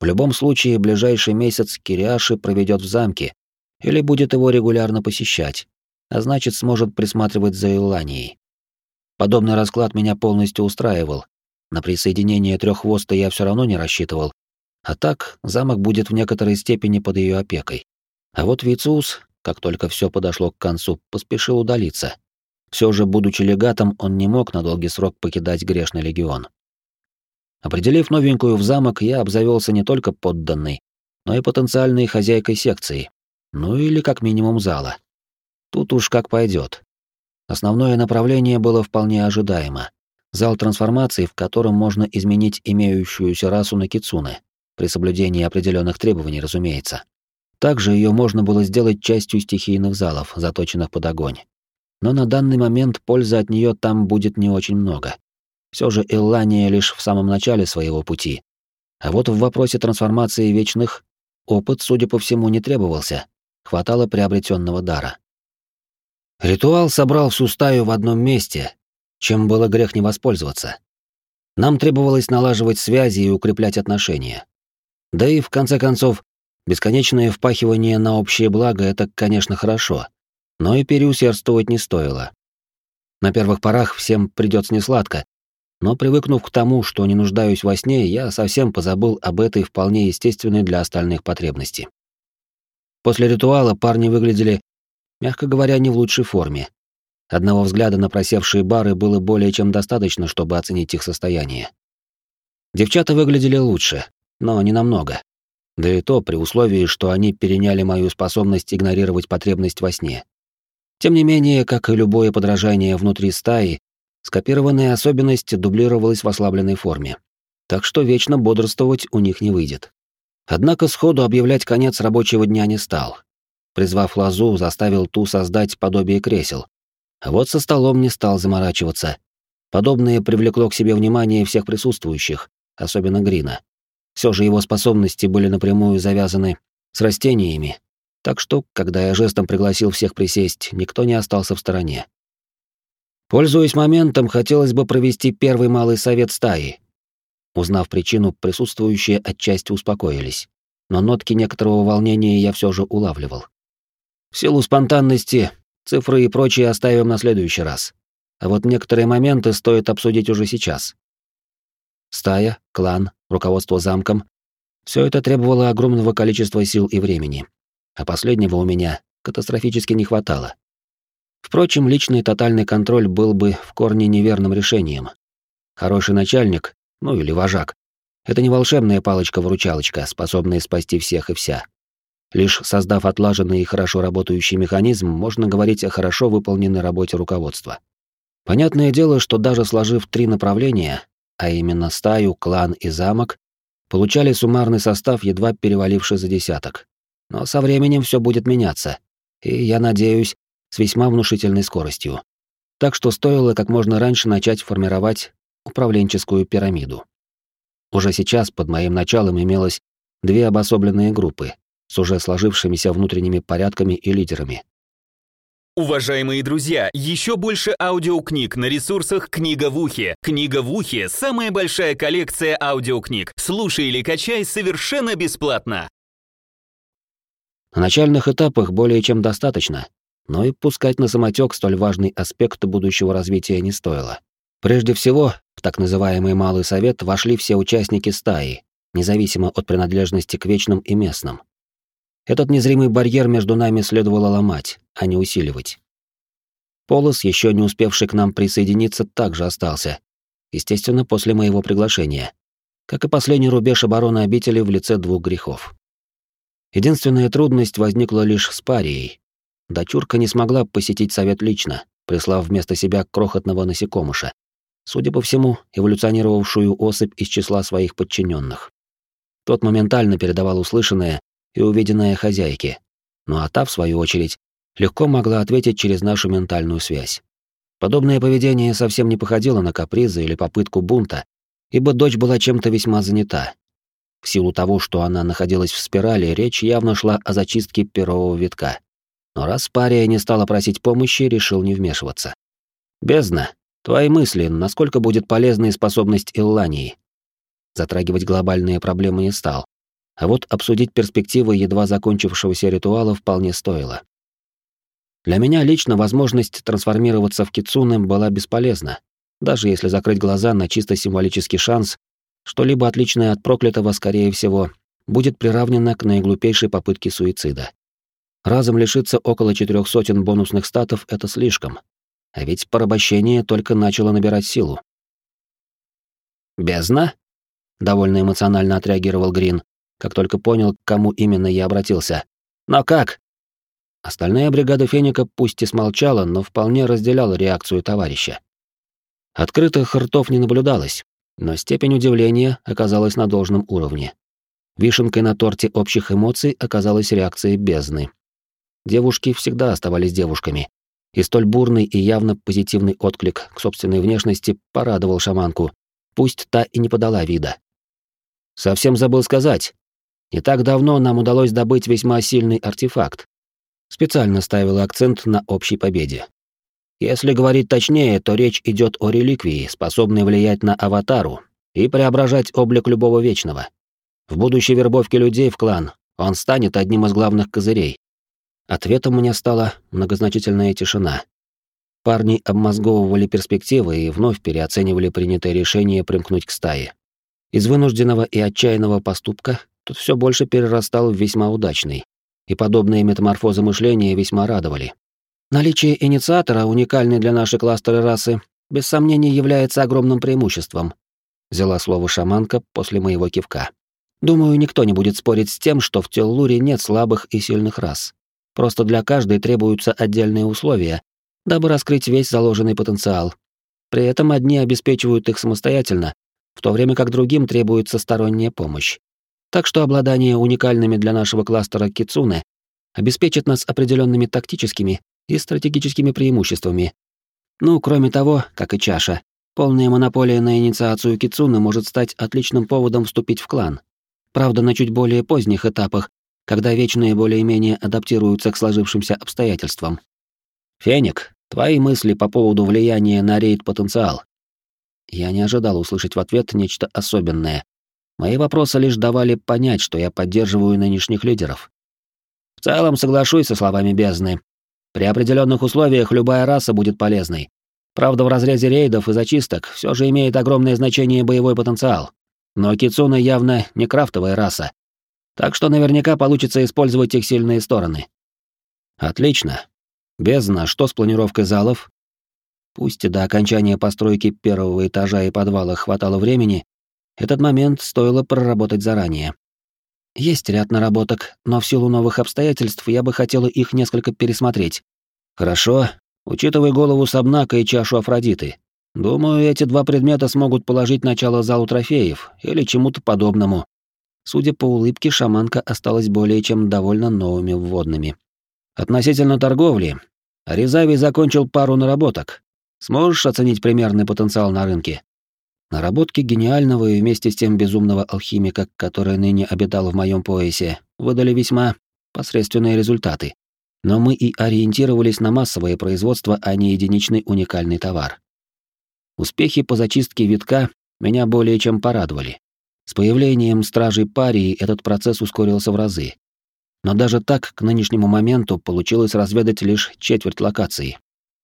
Speaker 1: В любом случае, ближайший месяц Кириаши проведет в замке или будет его регулярно посещать, а значит, сможет присматривать за Иланией. Подобный расклад меня полностью устраивал. На присоединение треххвоста я все равно не рассчитывал. А так, замок будет в некоторой степени под ее опекой. А вот Вициус, как только все подошло к концу, поспешил удалиться. Все же, будучи легатом, он не мог на долгий срок покидать грешный легион. Определив новенькую в замок, я обзавелся не только подданной, но и потенциальной хозяйкой секции, ну или как минимум зала. Тут уж как пойдет. Основное направление было вполне ожидаемо. Зал трансформации, в котором можно изменить имеющуюся расу на кицуне, при соблюдении определенных требований, разумеется. Также ее можно было сделать частью стихийных залов, заточенных под огонь но на данный момент пользы от нее там будет не очень много. Все же Иллания лишь в самом начале своего пути. А вот в вопросе трансформации вечных опыт, судя по всему, не требовался. Хватало приобретенного дара. Ритуал собрал всю стаю в одном месте, чем было грех не воспользоваться. Нам требовалось налаживать связи и укреплять отношения. Да и, в конце концов, бесконечное впахивание на общее благо — это, конечно, хорошо — но и переусердствовать не стоило. На первых порах всем придется несладко, но привыкнув к тому, что не нуждаюсь во сне, я совсем позабыл об этой вполне естественной для остальных потребности. После ритуала парни выглядели, мягко говоря, не в лучшей форме. Одного взгляда на просевшие бары было более чем достаточно, чтобы оценить их состояние. Девчата выглядели лучше, но не намного. Да и то при условии, что они переняли мою способность игнорировать потребность во сне. Тем не менее, как и любое подражание внутри стаи, скопированная особенность дублировалась в ослабленной форме. Так что вечно бодрствовать у них не выйдет. Однако сходу объявлять конец рабочего дня не стал. Призвав лазу, заставил ту создать подобие кресел. А вот со столом не стал заморачиваться. Подобное привлекло к себе внимание всех присутствующих, особенно Грина. Все же его способности были напрямую завязаны с растениями, так что, когда я жестом пригласил всех присесть, никто не остался в стороне. Пользуясь моментом, хотелось бы провести первый малый совет стаи. Узнав причину, присутствующие отчасти успокоились, но нотки некоторого волнения я все же улавливал. В силу спонтанности, цифры и прочее оставим на следующий раз. А вот некоторые моменты стоит обсудить уже сейчас. Стая, клан, руководство замком — все это требовало огромного количества сил и времени а последнего у меня катастрофически не хватало. Впрочем, личный тотальный контроль был бы в корне неверным решением. Хороший начальник, ну или вожак, это не волшебная палочка-выручалочка, способная спасти всех и вся. Лишь создав отлаженный и хорошо работающий механизм, можно говорить о хорошо выполненной работе руководства. Понятное дело, что даже сложив три направления, а именно стаю, клан и замок, получали суммарный состав, едва переваливший за десяток. Но со временем все будет меняться, и, я надеюсь, с весьма внушительной скоростью. Так что стоило как можно раньше начать формировать управленческую пирамиду. Уже сейчас под моим началом имелось две обособленные группы с уже сложившимися внутренними порядками и лидерами.
Speaker 2: Уважаемые друзья, еще больше аудиокниг на ресурсах «Книга в ухе». «Книга в ухе» — самая большая коллекция аудиокниг. Слушай или качай совершенно бесплатно.
Speaker 1: На начальных этапах более чем достаточно, но и пускать на самотек столь важный аспект будущего развития не стоило. Прежде всего, в так называемый Малый Совет вошли все участники стаи, независимо от принадлежности к вечным и местным. Этот незримый барьер между нами следовало ломать, а не усиливать. Полос, еще не успевший к нам присоединиться, также остался. Естественно, после моего приглашения. Как и последний рубеж обороны обители в лице двух грехов. Единственная трудность возникла лишь с парией. Дочурка не смогла посетить совет лично, прислав вместо себя крохотного насекомыша, судя по всему, эволюционировавшую особь из числа своих подчиненных. Тот моментально передавал услышанное и увиденное хозяйке. Ну а та, в свою очередь, легко могла ответить через нашу ментальную связь. Подобное поведение совсем не походило на капризы или попытку бунта, ибо дочь была чем-то весьма занята. В силу того, что она находилась в спирали, речь явно шла о зачистке первого витка. Но раз пария не стала просить помощи, решил не вмешиваться. «Бездна, твои мысли, насколько будет полезной способность Иллании?» Затрагивать глобальные проблемы не стал, а вот обсудить перспективы едва закончившегося ритуала вполне стоило. Для меня лично возможность трансформироваться в кицуне была бесполезна, даже если закрыть глаза на чисто символический шанс, что-либо отличное от проклятого, скорее всего, будет приравнено к наиглупейшей попытке суицида. Разом лишиться около четырех сотен бонусных статов — это слишком. А ведь порабощение только начало набирать силу. «Бездна?» — довольно эмоционально отреагировал Грин, как только понял, к кому именно я обратился. «Но как?» Остальная бригада Феника пусть и смолчала, но вполне разделяла реакцию товарища. Открытых ртов не наблюдалось, но степень удивления оказалась на должном уровне. Вишенкой на торте общих эмоций оказалась реакция бездны. Девушки всегда оставались девушками, и столь бурный и явно позитивный отклик к собственной внешности порадовал шаманку, пусть та и не подала вида. Совсем забыл сказать. Не так давно нам удалось добыть весьма сильный артефакт. Специально ставил акцент на общей победе. Если говорить точнее, то речь идет о реликвии, способной влиять на аватару и преображать облик любого вечного. В будущей вербовке людей в клан он станет одним из главных козырей. Ответом мне стала многозначительная тишина. Парни обмозговывали перспективы и вновь переоценивали принятое решение примкнуть к стае. Из вынужденного и отчаянного поступка тут все больше перерастал в весьма удачный, и подобные метаморфозы мышления весьма радовали. Наличие инициатора, уникальной для нашей кластеры расы, без сомнения является огромным преимуществом. Взяла слово шаманка после моего кивка. Думаю, никто не будет спорить с тем, что в Теллуре нет слабых и сильных рас. Просто для каждой требуются отдельные условия, дабы раскрыть весь заложенный потенциал. При этом одни обеспечивают их самостоятельно, в то время как другим требуется сторонняя помощь. Так что обладание уникальными для нашего кластера кицуне обеспечит нас определенными тактическими и стратегическими преимуществами. Ну, кроме того, как и чаша, полная монополия на инициацию кицуне может стать отличным поводом вступить в клан. Правда, на чуть более поздних этапах, когда вечные более-менее адаптируются к сложившимся обстоятельствам. Феник, твои мысли по поводу влияния на рейд-потенциал. Я не ожидал услышать в ответ нечто особенное. Мои вопросы лишь давали понять, что я поддерживаю нынешних лидеров. В целом соглашусь со словами бездны. При определенных условиях любая раса будет полезной. Правда, в разрезе рейдов и зачисток все же имеет огромное значение боевой потенциал. Но кицуна явно не крафтовая раса. Так что наверняка получится использовать их сильные стороны. Отлично. Бездна, что с планировкой залов? Пусть до окончания постройки первого этажа и подвала хватало времени, этот момент стоило проработать заранее. Есть ряд наработок, но в силу новых обстоятельств я бы хотела их несколько пересмотреть. Хорошо, учитывая голову Сабнака и чашу Афродиты. Думаю, эти два предмета смогут положить начало залу трофеев или чему-то подобному. Судя по улыбке, шаманка осталась более чем довольна новыми вводными. Относительно торговли, Резави закончил пару наработок, Сможешь оценить примерный потенциал на рынке? Наработки гениального и вместе с тем безумного алхимика, который ныне обитал в моем поясе, выдали весьма посредственные результаты. Но мы и ориентировались на массовое производство, а не единичный уникальный товар. Успехи по зачистке витка меня более чем порадовали. С появлением стражей парии этот процесс ускорился в разы. Но даже так, к нынешнему моменту, получилось разведать лишь четверть локации.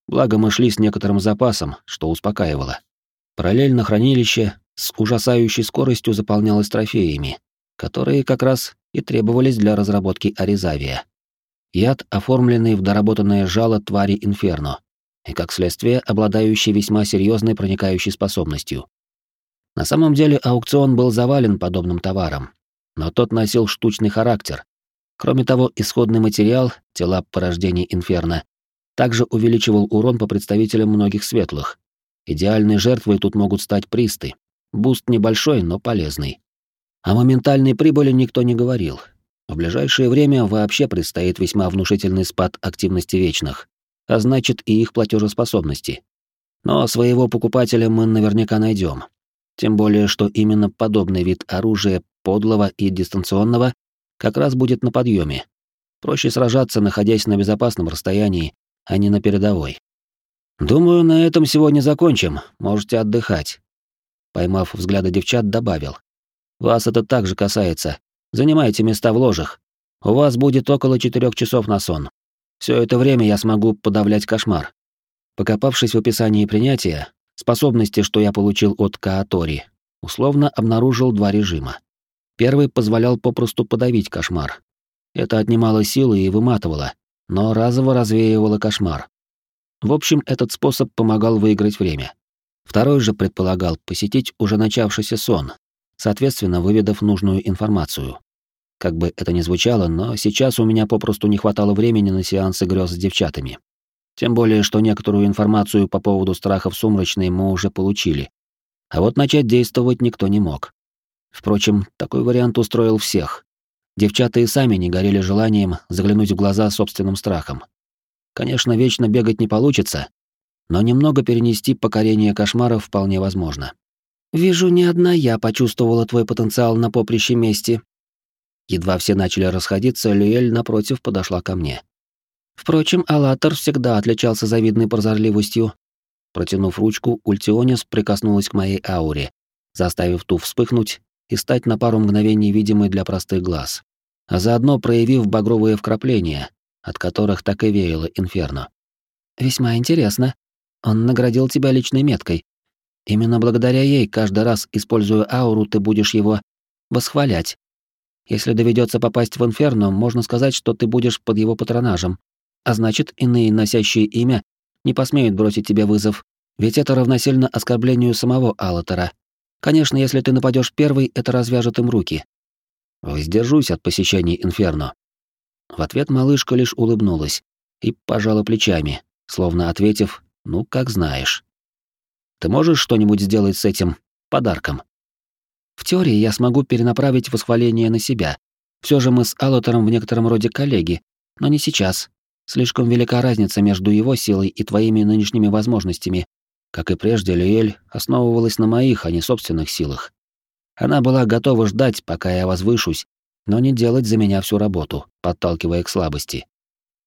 Speaker 1: Благо мы шли с некоторым запасом, что успокаивало. Параллельно хранилище с ужасающей скоростью заполнялось трофеями, которые как раз и требовались для разработки Аризавия. Яд, оформленный в доработанное жало твари Инферно, и, как следствие, обладающий весьма серьезной проникающей способностью. На самом деле аукцион был завален подобным товаром, но тот носил штучный характер. Кроме того, исходный материал, тела порождений Инферно, также увеличивал урон по представителям многих светлых. Идеальной жертвой тут могут стать присты. Буст небольшой, но полезный.
Speaker 4: О моментальной прибыли никто не говорил. В ближайшее время вообще предстоит весьма внушительный спад активности вечных, а значит и их платежеспособности. Но своего покупателя мы наверняка найдем. Тем более, что именно подобный вид оружия, подлого и дистанционного, как раз будет на подъеме. Проще сражаться, находясь на безопасном расстоянии, а не на передовой. Думаю, на этом сегодня закончим. Можете отдыхать. Поймав взгляды девчат, добавил: Вас это также касается. Занимайте места в ложах. У вас будет около четырех часов на сон. Все это время я смогу подавлять кошмар. Покопавшись в описании принятия, способности, что я получил от Каатори, условно обнаружил два режима. Первый позволял попросту подавить кошмар. Это отнимало силы и выматывало, но разово развеивало кошмар. В общем, этот способ помогал выиграть время. Второй же предполагал посетить уже начавшийся сон, соответственно, выведав нужную информацию. Как бы это ни звучало, но сейчас у меня попросту не хватало времени на сеансы грез с девчатами. Тем более, что некоторую информацию по поводу страхов сумрачной мы уже получили. А вот начать действовать никто не мог. Впрочем, такой вариант устроил всех. Девчата и сами не горели желанием заглянуть в глаза собственным страхом. Конечно, вечно бегать не получится, но немного перенести покорение кошмаров вполне возможно.
Speaker 1: «Вижу, не одна я почувствовала твой потенциал на поприще мести».
Speaker 4: Едва все начали расходиться, Люэль напротив подошла ко мне.
Speaker 1: Впрочем, Аллатор всегда отличался завидной прозорливостью.
Speaker 4: Протянув ручку, Ультионис прикоснулась к моей ауре, заставив ту вспыхнуть и стать на пару мгновений видимой для простых глаз, а заодно проявив багровые вкрапления, от которых так и веяло инферно.
Speaker 1: «Весьма интересно. Он наградил тебя личной меткой. Именно благодаря ей, каждый раз, используя ауру, ты будешь его восхвалять. Если доведется попасть в инферно, можно сказать, что ты будешь под его патронажем. А значит, иные, носящие имя, не посмеют бросить тебе вызов, ведь это равносильно оскорблению самого Аллатера. Конечно, если ты нападешь первый, это развяжет им руки.
Speaker 4: Воздержусь от посещения инферно. В ответ малышка лишь улыбнулась и пожала плечами, словно ответив «ну, как знаешь». «Ты можешь что-нибудь сделать с этим подарком?»
Speaker 1: «В теории я смогу перенаправить восхваление на себя. Все же мы с Аллатером в некотором роде коллеги, но не сейчас. Слишком велика разница между его силой и твоими нынешними возможностями. Как и прежде, Лиэль основывалась на моих, а не собственных силах. Она была готова ждать, пока я возвышусь, но не делать за меня всю работу, подталкивая к слабости.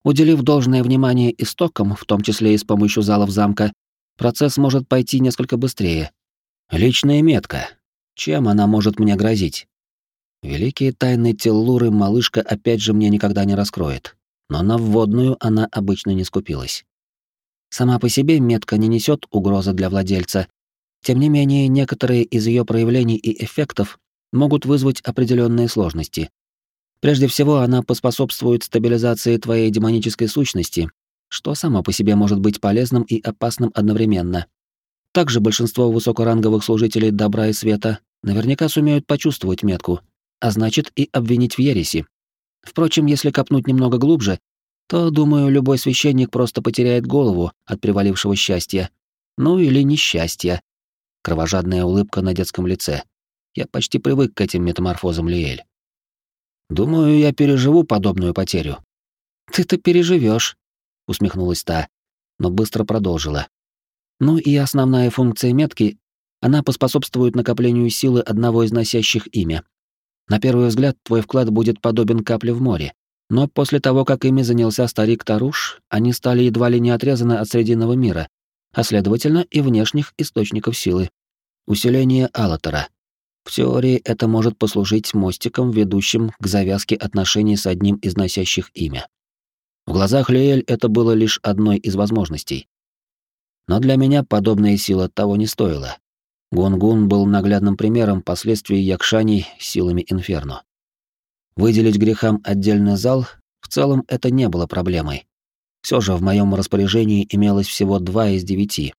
Speaker 1: Уделив должное внимание истокам, в том числе и с помощью залов замка, процесс может пойти несколько быстрее.
Speaker 4: Личная метка. Чем она может мне грозить? Великие тайны Теллуры малышка опять же мне никогда не раскроет но на вводную она обычно не скупилась.
Speaker 1: Сама по себе метка не несет угрозы для владельца. Тем не менее, некоторые из ее проявлений и эффектов могут вызвать определенные сложности. Прежде всего, она поспособствует стабилизации твоей демонической сущности, что само по себе может быть полезным и опасным одновременно. Также большинство высокоранговых служителей добра и света наверняка сумеют почувствовать метку, а значит и обвинить в ереси. Впрочем, если копнуть немного глубже, то, думаю, любой священник просто потеряет голову от привалившего счастья. Ну или несчастья. Кровожадная улыбка на детском лице. Я почти привык к этим метаморфозам Лиэль. Думаю, я переживу подобную потерю. Ты-то переживешь, усмехнулась та, но быстро продолжила. Ну и основная функция метки — она поспособствует накоплению силы одного из носящих имя. На первый взгляд, твой вклад будет подобен капле в море. Но после того, как ими занялся старик Таруш, они стали едва ли не отрезаны от срединного мира, а следовательно и внешних источников силы. Усиление Аллатора. В теории это может послужить мостиком, ведущим к завязке отношений с одним из носящих имя. В глазах Лиэль это было лишь одной из возможностей. Но для меня подобная сила того не стоила. Гунгун был наглядным примером последствий якшаний силами Инферно. Выделить грехам отдельный зал в целом это не было проблемой. Все же в моем распоряжении имелось всего два из девяти.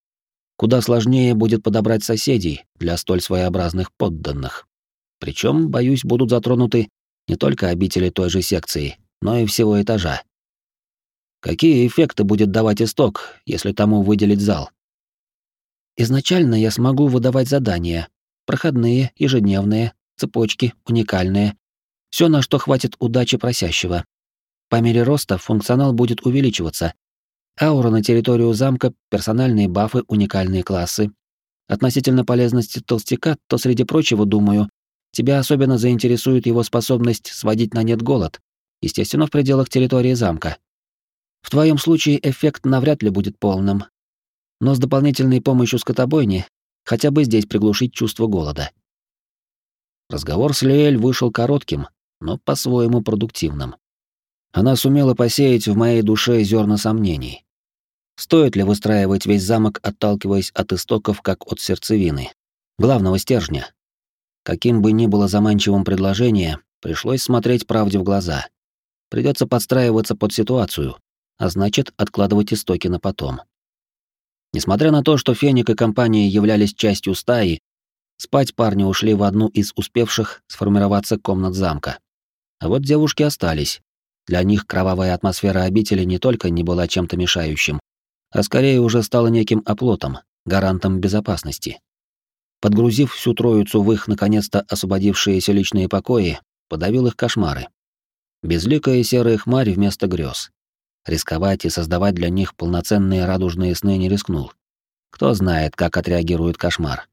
Speaker 1: Куда сложнее будет подобрать соседей для столь своеобразных подданных. Причем, боюсь, будут затронуты не только обители той же секции, но и всего этажа. Какие эффекты будет давать исток, если тому выделить зал? Изначально я смогу выдавать задания, проходные, ежедневные, цепочки, уникальные. Все, на что хватит удачи просящего. По мере роста функционал будет увеличиваться. Аура на территорию замка, персональные бафы, уникальные классы. Относительно полезности толстяка, то среди прочего, думаю, тебя особенно заинтересует его способность сводить на нет голод, естественно, в пределах территории замка. В твоем случае эффект навряд ли будет полным. Но с дополнительной помощью скотобойни хотя бы здесь приглушить чувство голода. Разговор с Лиэль вышел коротким, но по-своему продуктивным. Она сумела посеять в моей душе зерна сомнений. Стоит ли выстраивать весь замок, отталкиваясь от истоков, как от сердцевины, главного стержня? Каким бы ни было заманчивым предложение, пришлось смотреть правде в глаза. Придется подстраиваться под ситуацию, а значит, откладывать истоки на потом. Несмотря на то, что Феник и компания являлись частью стаи, спать парни ушли в одну из успевших сформироваться комнат замка. А вот девушки остались. Для них кровавая атмосфера обители не только не была чем-то мешающим, а скорее уже стала неким оплотом, гарантом безопасности. Подгрузив всю троицу в их наконец-то освободившиеся личные покои, подавил их кошмары. Безликая серая хмарь вместо грез. Рисковать и создавать для них полноценные радужные сны не рискнул. Кто знает, как отреагирует кошмар.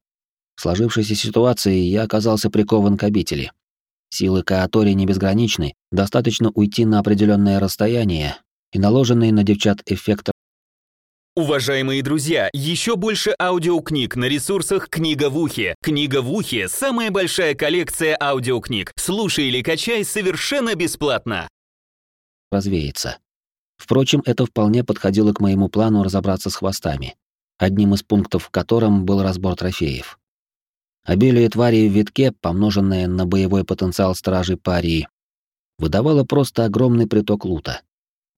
Speaker 1: В сложившейся ситуации я оказался прикован к обители. Силы Каатори не безграничны, достаточно уйти на определенное расстояние, и наложенный на девчат эффект
Speaker 2: Уважаемые друзья, еще больше аудиокниг на ресурсах «Книга в ухе». «Книга в ухе» — самая большая коллекция аудиокниг. Слушай или качай совершенно бесплатно.
Speaker 1: Развеется. Впрочем, это вполне подходило к моему плану разобраться с хвостами, одним из пунктов в котором был разбор трофеев. Обилие тварей в витке, помноженное на боевой потенциал стражей парии, выдавало просто огромный приток лута.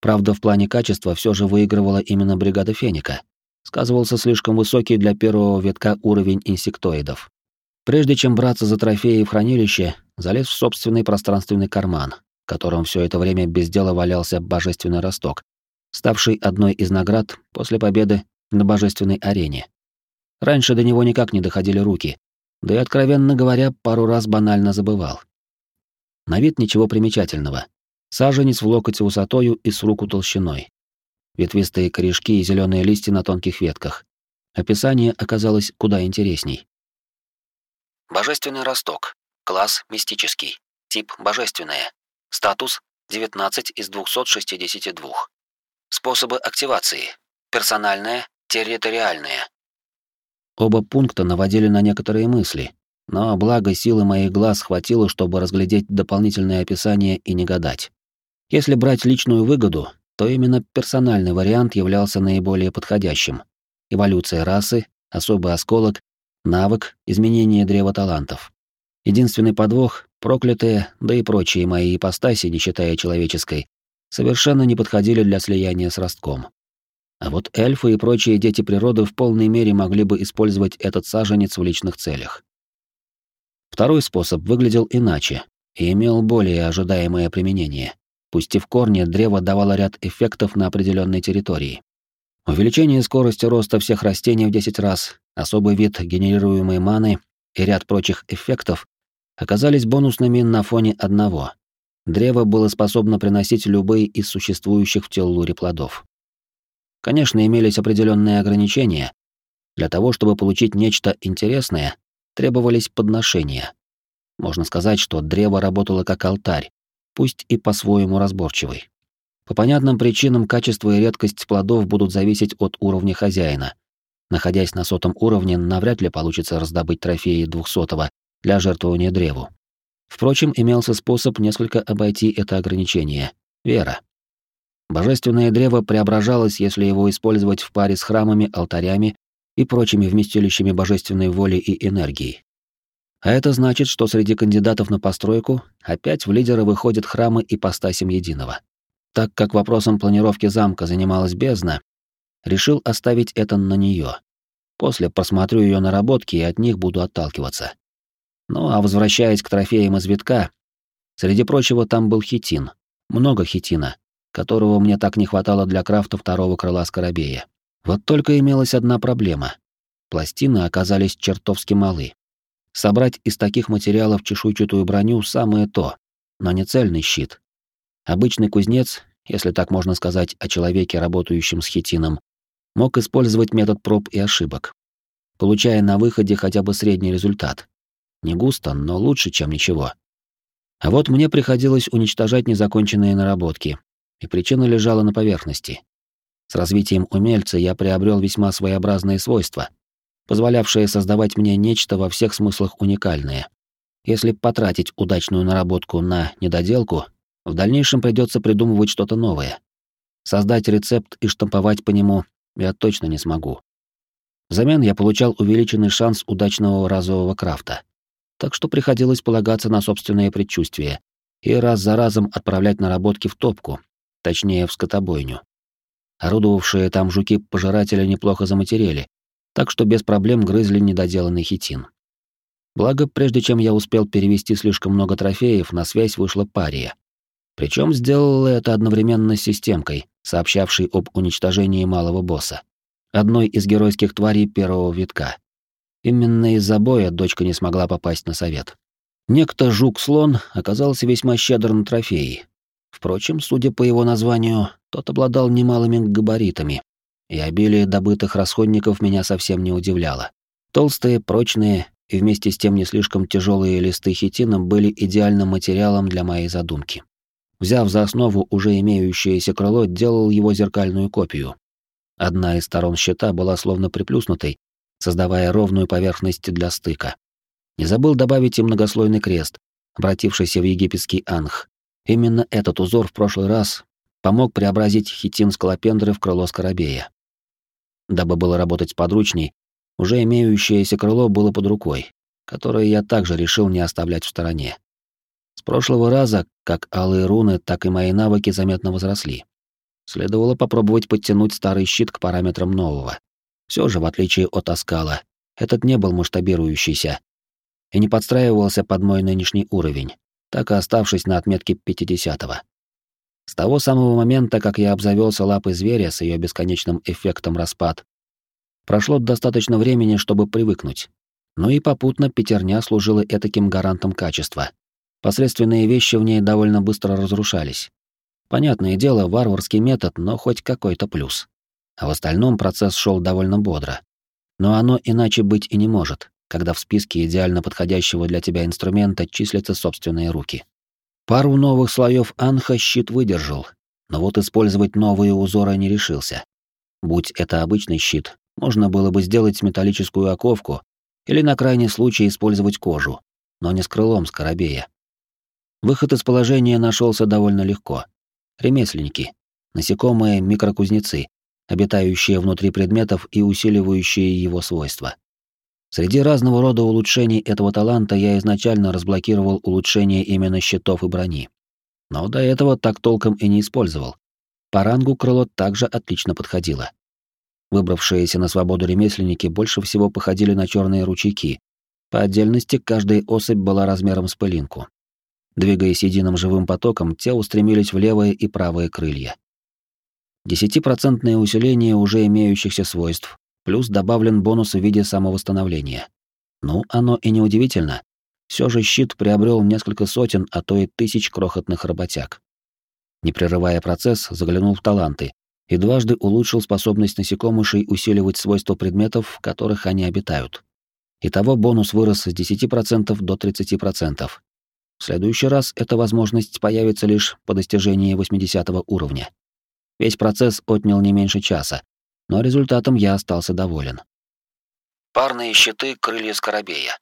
Speaker 1: Правда, в плане качества все же выигрывала именно бригада Феника. Сказывался слишком высокий для первого витка уровень инсектоидов. Прежде чем браться за трофеи в хранилище, залез в собственный пространственный карман, в котором все это время без дела валялся божественный росток, ставший одной из наград после победы на божественной арене. Раньше до него никак не доходили руки, да и, откровенно говоря, пару раз банально забывал. На вид ничего примечательного. Саженец в локоть высотою и с руку толщиной. Ветвистые корешки и зеленые листья на тонких ветках. Описание оказалось куда интересней.
Speaker 5: Божественный росток. Класс мистический. Тип божественное. Статус 19 из 262. Способы активации. Персональное, территориальное.
Speaker 1: Оба пункта наводили на некоторые мысли, но благо силы моих глаз хватило, чтобы разглядеть дополнительное описание и не гадать. Если брать личную выгоду, то именно персональный вариант являлся наиболее подходящим. Эволюция расы, особый осколок, навык, изменение древа талантов. Единственный подвох — проклятые, да и прочие мои ипостаси, не считая человеческой, совершенно не подходили для слияния с ростком. А вот эльфы и прочие дети природы в полной мере могли бы использовать этот саженец в личных целях. Второй способ выглядел иначе и имел более ожидаемое применение. Пустив корни, древо давало ряд эффектов на определенной территории. Увеличение скорости роста всех растений в 10 раз, особый вид генерируемой маны и ряд прочих эффектов оказались бонусными на фоне одного. Древо было способно приносить любые из существующих в теллуре плодов. Конечно, имелись определенные ограничения. Для того, чтобы получить нечто интересное, требовались подношения. Можно сказать, что древо работало как алтарь, пусть и по-своему разборчивый. По понятным причинам качество и редкость плодов будут зависеть от уровня хозяина. Находясь на сотом уровне, навряд ли получится раздобыть трофеи двухсотого для жертвования древу. Впрочем, имелся способ несколько обойти это ограничение — вера. Божественное древо преображалось, если его использовать в паре с храмами, алтарями и прочими вместилищами божественной воли и энергии. А это значит, что среди кандидатов на постройку опять в лидеры выходят храмы и постасим единого. Так как вопросом планировки замка занималась бездна, решил оставить это на нее. После просмотрю ее наработки и от них буду отталкиваться. Ну а возвращаясь к трофеям из витка, среди прочего там был хитин. Много хитина, которого мне так не хватало для крафта второго крыла скоробея. Вот только имелась одна проблема. Пластины оказались чертовски малы. Собрать из таких материалов чешуйчатую броню самое то, но не цельный щит. Обычный кузнец, если так можно сказать о человеке, работающем с хитином, мог использовать метод проб и ошибок, получая на выходе хотя бы средний результат. Не густо, но лучше, чем ничего. А вот мне приходилось уничтожать незаконченные наработки, и причина лежала на поверхности. С развитием умельца я приобрел весьма своеобразные свойства, позволявшие создавать мне нечто во всех смыслах уникальное. Если потратить удачную наработку на недоделку, в дальнейшем придется придумывать что-то новое. Создать рецепт и штамповать по нему я точно не смогу. Взамен я получал увеличенный шанс удачного разового крафта. Так что приходилось полагаться на собственные предчувствия и раз за разом отправлять наработки в топку, точнее в скотобойню. Орудовавшие там жуки-пожиратели неплохо заматерели, так что без проблем грызли недоделанный хитин. Благо, прежде чем я успел перевести слишком много трофеев, на связь вышла пария. Причем сделала это одновременно с системкой, сообщавшей об уничтожении малого босса, одной из геройских тварей первого витка. Именно из-за боя дочка не смогла попасть на совет. Некто жук-слон оказался весьма щедр на трофеи. Впрочем, судя по его названию, тот обладал немалыми габаритами, и обилие добытых расходников меня совсем не удивляло. Толстые, прочные и вместе с тем не слишком тяжелые листы хитина были идеальным материалом для моей задумки. Взяв за основу уже имеющееся крыло, делал его зеркальную копию. Одна из сторон щита была словно приплюснутой, создавая ровную поверхность для стыка. Не забыл добавить и многослойный крест, обратившийся в египетский анх. Именно этот узор в прошлый раз помог преобразить хитин скалопендры в крыло скоробея. Дабы было работать подручней, уже имеющееся крыло было под рукой, которое я также решил не оставлять в стороне. С прошлого раза, как алые руны, так и мои навыки заметно возросли. Следовало попробовать подтянуть старый щит к параметрам нового. Все же, в отличие от Аскала, этот не был масштабирующийся и не подстраивался под мой нынешний уровень, так и оставшись на отметке 50-го. С того самого момента, как я обзавелся лапой зверя с ее бесконечным эффектом распад, прошло достаточно времени, чтобы привыкнуть. Но и попутно пятерня служила этаким гарантом качества. Посредственные вещи в ней довольно быстро разрушались. Понятное дело, варварский метод, но хоть какой-то плюс. А в остальном процесс шел довольно бодро. Но оно иначе быть и не может, когда в списке идеально подходящего для тебя инструмента числятся собственные руки. Пару новых слоев анха щит выдержал, но вот использовать новые узоры не решился. Будь это обычный щит, можно было бы сделать металлическую оковку или на крайний случай использовать кожу, но не с крылом скоробея. Выход из положения нашелся довольно легко. Ремесленники, насекомые микрокузнецы, обитающие внутри предметов и усиливающие его свойства. Среди разного рода улучшений этого таланта я изначально разблокировал улучшение именно щитов и брони. Но до этого так толком и не использовал. По рангу крыло также отлично подходило. Выбравшиеся на свободу ремесленники больше всего походили на черные ручейки. По отдельности каждая особь была размером с пылинку. Двигаясь единым живым потоком, те устремились в левое и правое крылья. Десятипроцентное усиление уже имеющихся свойств, плюс добавлен бонус в виде самовосстановления. Ну, оно и неудивительно. Все же щит приобрел несколько сотен, а то и тысяч крохотных работяг. Не прерывая процесс, заглянул в таланты и дважды улучшил способность насекомышей усиливать свойства предметов, в которых они обитают. Итого бонус вырос с 10% до 30%. В следующий раз эта возможность появится лишь по достижении 80 уровня. Весь процесс отнял не меньше часа, но результатом я остался доволен.
Speaker 3: Парные щиты крылья скоробея.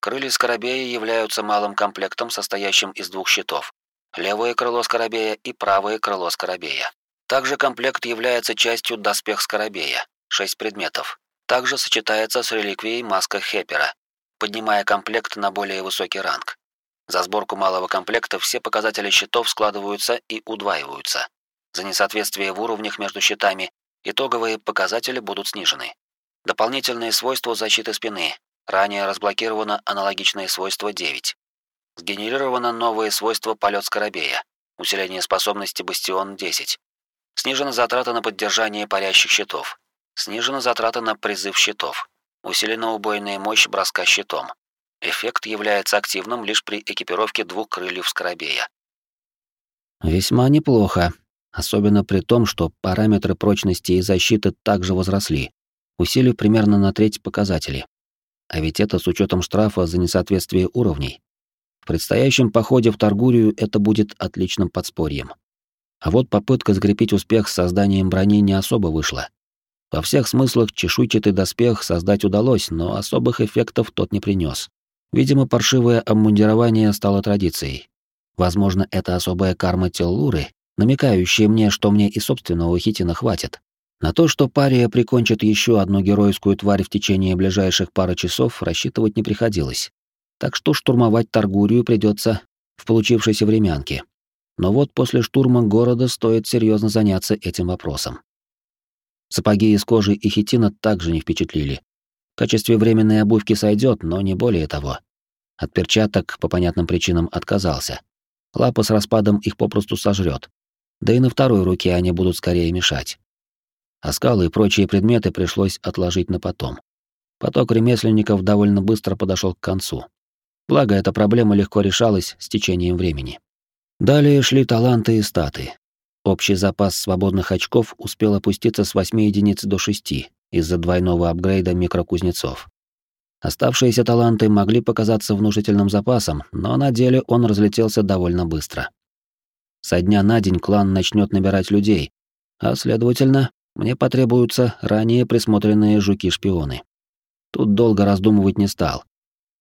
Speaker 3: Крылья скоробея являются малым комплектом, состоящим из двух щитов. Левое крыло скоробея и правое крыло скоробея. Также комплект является частью доспех скоробея, 6 предметов. Также сочетается с реликвией маска Хеппера, поднимая комплект на более высокий ранг. За сборку малого комплекта все показатели щитов складываются и удваиваются. За несоответствие в уровнях между щитами итоговые показатели будут снижены. Дополнительные свойства защиты спины. Ранее разблокировано аналогичное свойство 9. Сгенерировано новое свойство полет скоробея. Усиление способности Бастион 10. Снижена затрата на поддержание парящих щитов. Снижена затрата на призыв щитов. Усилена убойная мощь броска щитом. Эффект является активным лишь при экипировке двух крыльев скоробея.
Speaker 1: Весьма неплохо, особенно при том, что параметры прочности и защиты также возросли, усилив примерно на треть показатели. А ведь это с учетом штрафа за несоответствие уровней. В предстоящем походе в Таргурию это будет отличным подспорьем. А вот попытка закрепить успех с созданием брони не особо вышла. Во всех смыслах чешуйчатый доспех создать удалось, но особых эффектов тот не принес. Видимо, паршивое обмундирование стало традицией. Возможно, это особая карма Теллуры, намекающая мне, что мне и собственного хитина хватит. На то, что пария прикончит еще одну геройскую тварь в течение ближайших пары часов, рассчитывать не приходилось. Так что штурмовать Таргурию придется в получившейся времянке. Но вот после штурма города стоит серьезно заняться этим вопросом. Сапоги из кожи и хитина также не впечатлили. В качестве временной обувки сойдет, но не более того. От перчаток по понятным причинам отказался. Лапа с распадом их попросту сожрет. Да и на второй руке они будут скорее мешать. А скалы и прочие предметы пришлось отложить на потом. Поток ремесленников довольно быстро подошел к концу. Благо, эта проблема легко решалась с течением времени. Далее шли таланты и статы. Общий запас свободных очков успел опуститься с 8 единиц до 6, из-за двойного апгрейда микрокузнецов. Оставшиеся таланты могли показаться внушительным запасом, но на деле он разлетелся довольно быстро. Со дня на день клан начнет набирать людей, а следовательно, мне потребуются ранее присмотренные жуки-шпионы. Тут долго раздумывать не стал.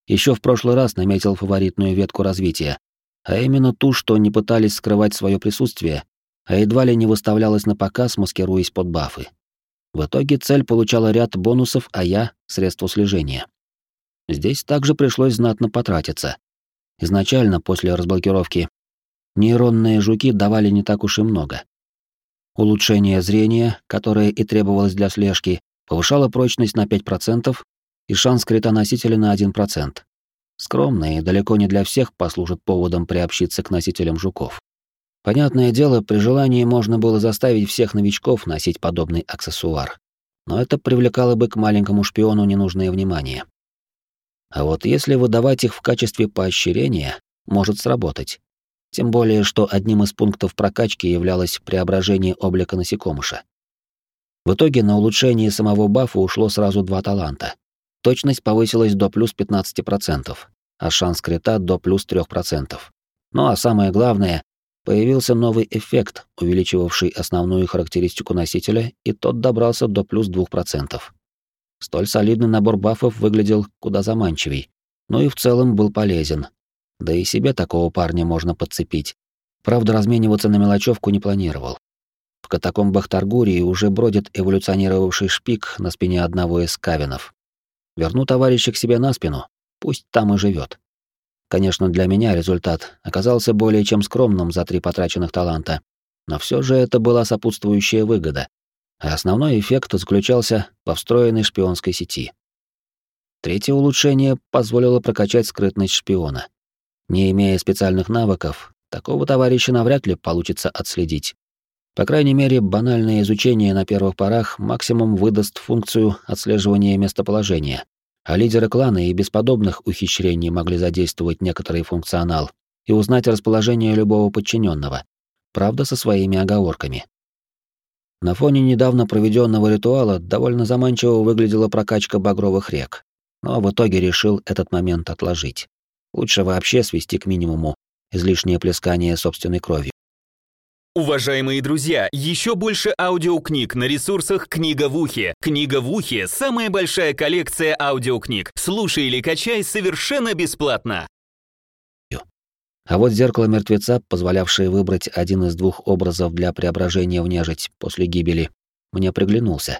Speaker 1: Еще в прошлый раз наметил фаворитную ветку развития, а именно ту, что не пытались скрывать свое присутствие, а едва ли не выставлялась на показ, маскируясь под бафы. В итоге цель получала ряд бонусов, а я — средство слежения. Здесь также пришлось знатно потратиться. Изначально, после разблокировки, нейронные жуки давали не так уж и много. Улучшение зрения, которое и требовалось для слежки, повышало прочность на 5% и шанс крита носителя на 1%. Скромно и далеко не для всех послужит поводом приобщиться к носителям жуков. Понятное дело, при желании можно было заставить всех новичков носить подобный аксессуар. Но это привлекало бы к маленькому шпиону ненужное внимание. А вот если выдавать их в качестве поощрения, может сработать. Тем более, что одним из пунктов прокачки являлось преображение облика насекомыша. В итоге на улучшение самого бафа ушло сразу два таланта. Точность повысилась до плюс 15%, а шанс крита до плюс 3%. Ну а самое главное, Появился новый эффект, увеличивавший основную характеристику носителя, и тот добрался до плюс 2%. Столь солидный набор бафов выглядел куда заманчивей, но и в целом был полезен. Да и себе такого парня можно подцепить. Правда, размениваться на мелочевку не планировал. В катакомбах Таргурии уже бродит эволюционировавший шпик на спине одного из кавинов. Верну товарища к себе на спину, пусть там и живет. Конечно, для меня результат оказался более чем скромным за три потраченных таланта, но все же это была сопутствующая выгода, а основной эффект заключался во встроенной шпионской сети. Третье улучшение позволило прокачать скрытность шпиона. Не имея специальных навыков, такого товарища навряд ли получится отследить. По крайней мере, банальное изучение на первых порах максимум выдаст функцию отслеживания местоположения, а лидеры клана и без подобных ухищрений могли задействовать некоторый функционал и узнать расположение любого подчиненного, правда, со своими оговорками. На фоне недавно проведенного ритуала довольно заманчиво выглядела прокачка багровых рек, но в итоге решил этот момент отложить. Лучше вообще свести к минимуму излишнее плескание собственной кровью.
Speaker 2: Уважаемые друзья, еще больше аудиокниг на ресурсах «Книга в ухе». «Книга в ухе» — самая большая коллекция аудиокниг. Слушай или качай совершенно бесплатно.
Speaker 1: А вот зеркало мертвеца, позволявшее выбрать один из двух образов для преображения в нежить после гибели, мне приглянулся.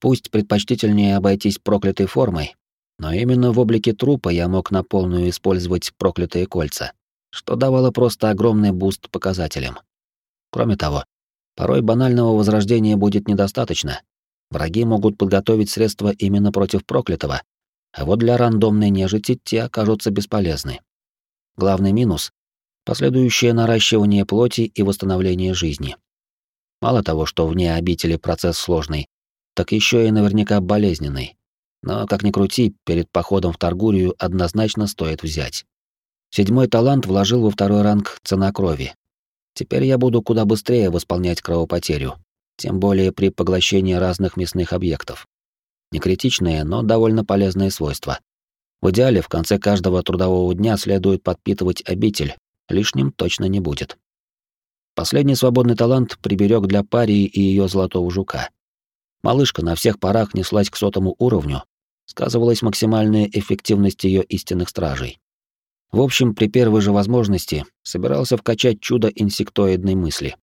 Speaker 1: Пусть предпочтительнее обойтись проклятой формой, но именно в облике трупа я мог на полную использовать проклятые кольца, что давало просто огромный буст показателям. Кроме того, порой банального возрождения будет недостаточно. Враги могут подготовить средства именно против проклятого, а вот для рандомной нежити те окажутся бесполезны. Главный минус — последующее наращивание плоти и восстановление жизни. Мало того, что вне обители процесс сложный, так еще и наверняка болезненный. Но, как ни крути, перед походом в Таргурию однозначно стоит взять. Седьмой талант вложил во второй ранг цена крови. Теперь я буду куда быстрее восполнять кровопотерю, тем более при поглощении разных мясных объектов. Не критичные, но довольно полезные свойства. В идеале в конце каждого трудового дня следует подпитывать обитель, лишним точно не будет. Последний свободный талант приберег для парии и ее золотого жука. Малышка на всех парах неслась к сотому уровню, сказывалась максимальная эффективность ее истинных стражей. В общем, при первой же возможности собирался вкачать чудо инсектоидной мысли,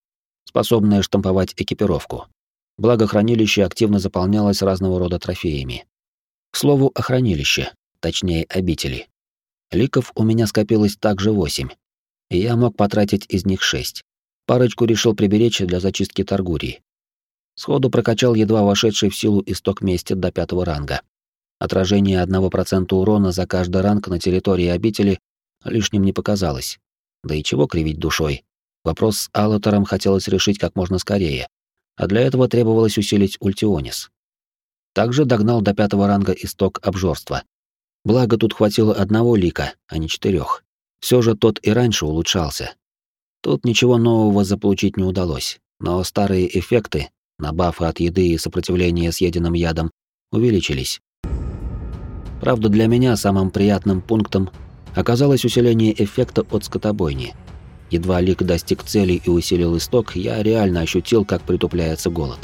Speaker 1: способное штамповать экипировку. Благо хранилище активно заполнялось разного рода трофеями. К слову о хранилище, точнее обители. Ликов у меня скопилось также восемь, и я мог потратить из них шесть. Парочку решил приберечь для зачистки Таргурии. Сходу прокачал едва вошедший в силу исток мести до пятого ранга. Отражение одного процента урона за каждый ранг на территории обители лишним не показалось. Да и чего кривить душой? Вопрос с Аллатором хотелось решить как можно скорее, а для этого требовалось усилить ультионис. Также догнал до пятого ранга исток обжорства. Благо тут хватило одного лика, а не четырех. Все же тот и раньше улучшался. Тут ничего нового заполучить не удалось, но старые эффекты, набафы от еды и сопротивление съеденным ядом, увеличились. Правда, для меня самым приятным пунктом оказалось усиление эффекта от скотобойни. Едва Лик достиг цели и усилил исток, я реально ощутил, как притупляется голод.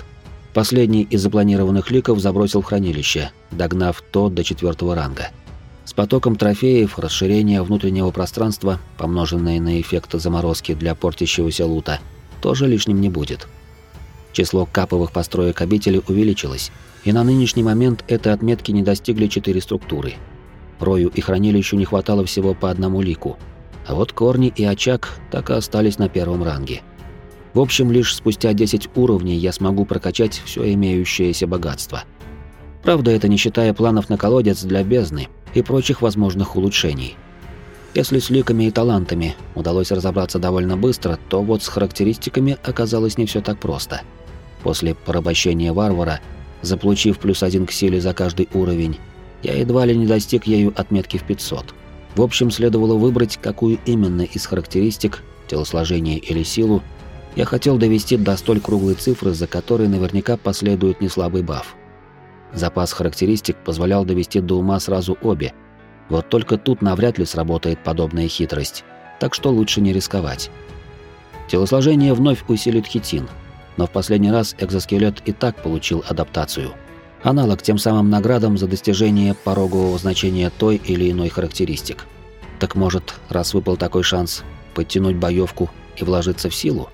Speaker 1: Последний из запланированных ликов забросил в хранилище, догнав то до четвертого ранга. С потоком трофеев, расширение внутреннего пространства, помноженное на эффект заморозки для портящегося лута, тоже лишним не будет. Число каповых построек обители увеличилось, и на нынешний момент этой отметки не достигли четыре структуры – Рою и хранилищу не хватало всего по одному лику. А вот корни и очаг так и остались на первом ранге. В общем, лишь спустя 10 уровней я смогу прокачать все имеющееся богатство. Правда, это не считая планов на колодец для бездны и прочих возможных улучшений. Если с ликами и талантами удалось разобраться довольно быстро, то вот с характеристиками оказалось не все так просто. После порабощения варвара, заполучив плюс один к силе за каждый уровень, я едва ли не достиг ею отметки в 500. В общем, следовало выбрать, какую именно из характеристик, телосложение или силу, я хотел довести до столь круглой цифры, за которой наверняка последует неслабый баф. Запас характеристик позволял довести до ума сразу обе. Вот только тут навряд ли сработает подобная хитрость, так что лучше не рисковать. Телосложение вновь усилит хитин, но в последний раз экзоскелет и так получил адаптацию – Аналог тем самым наградам за достижение порогового значения той или иной характеристик. Так может, раз выпал такой шанс, подтянуть боевку и вложиться в силу?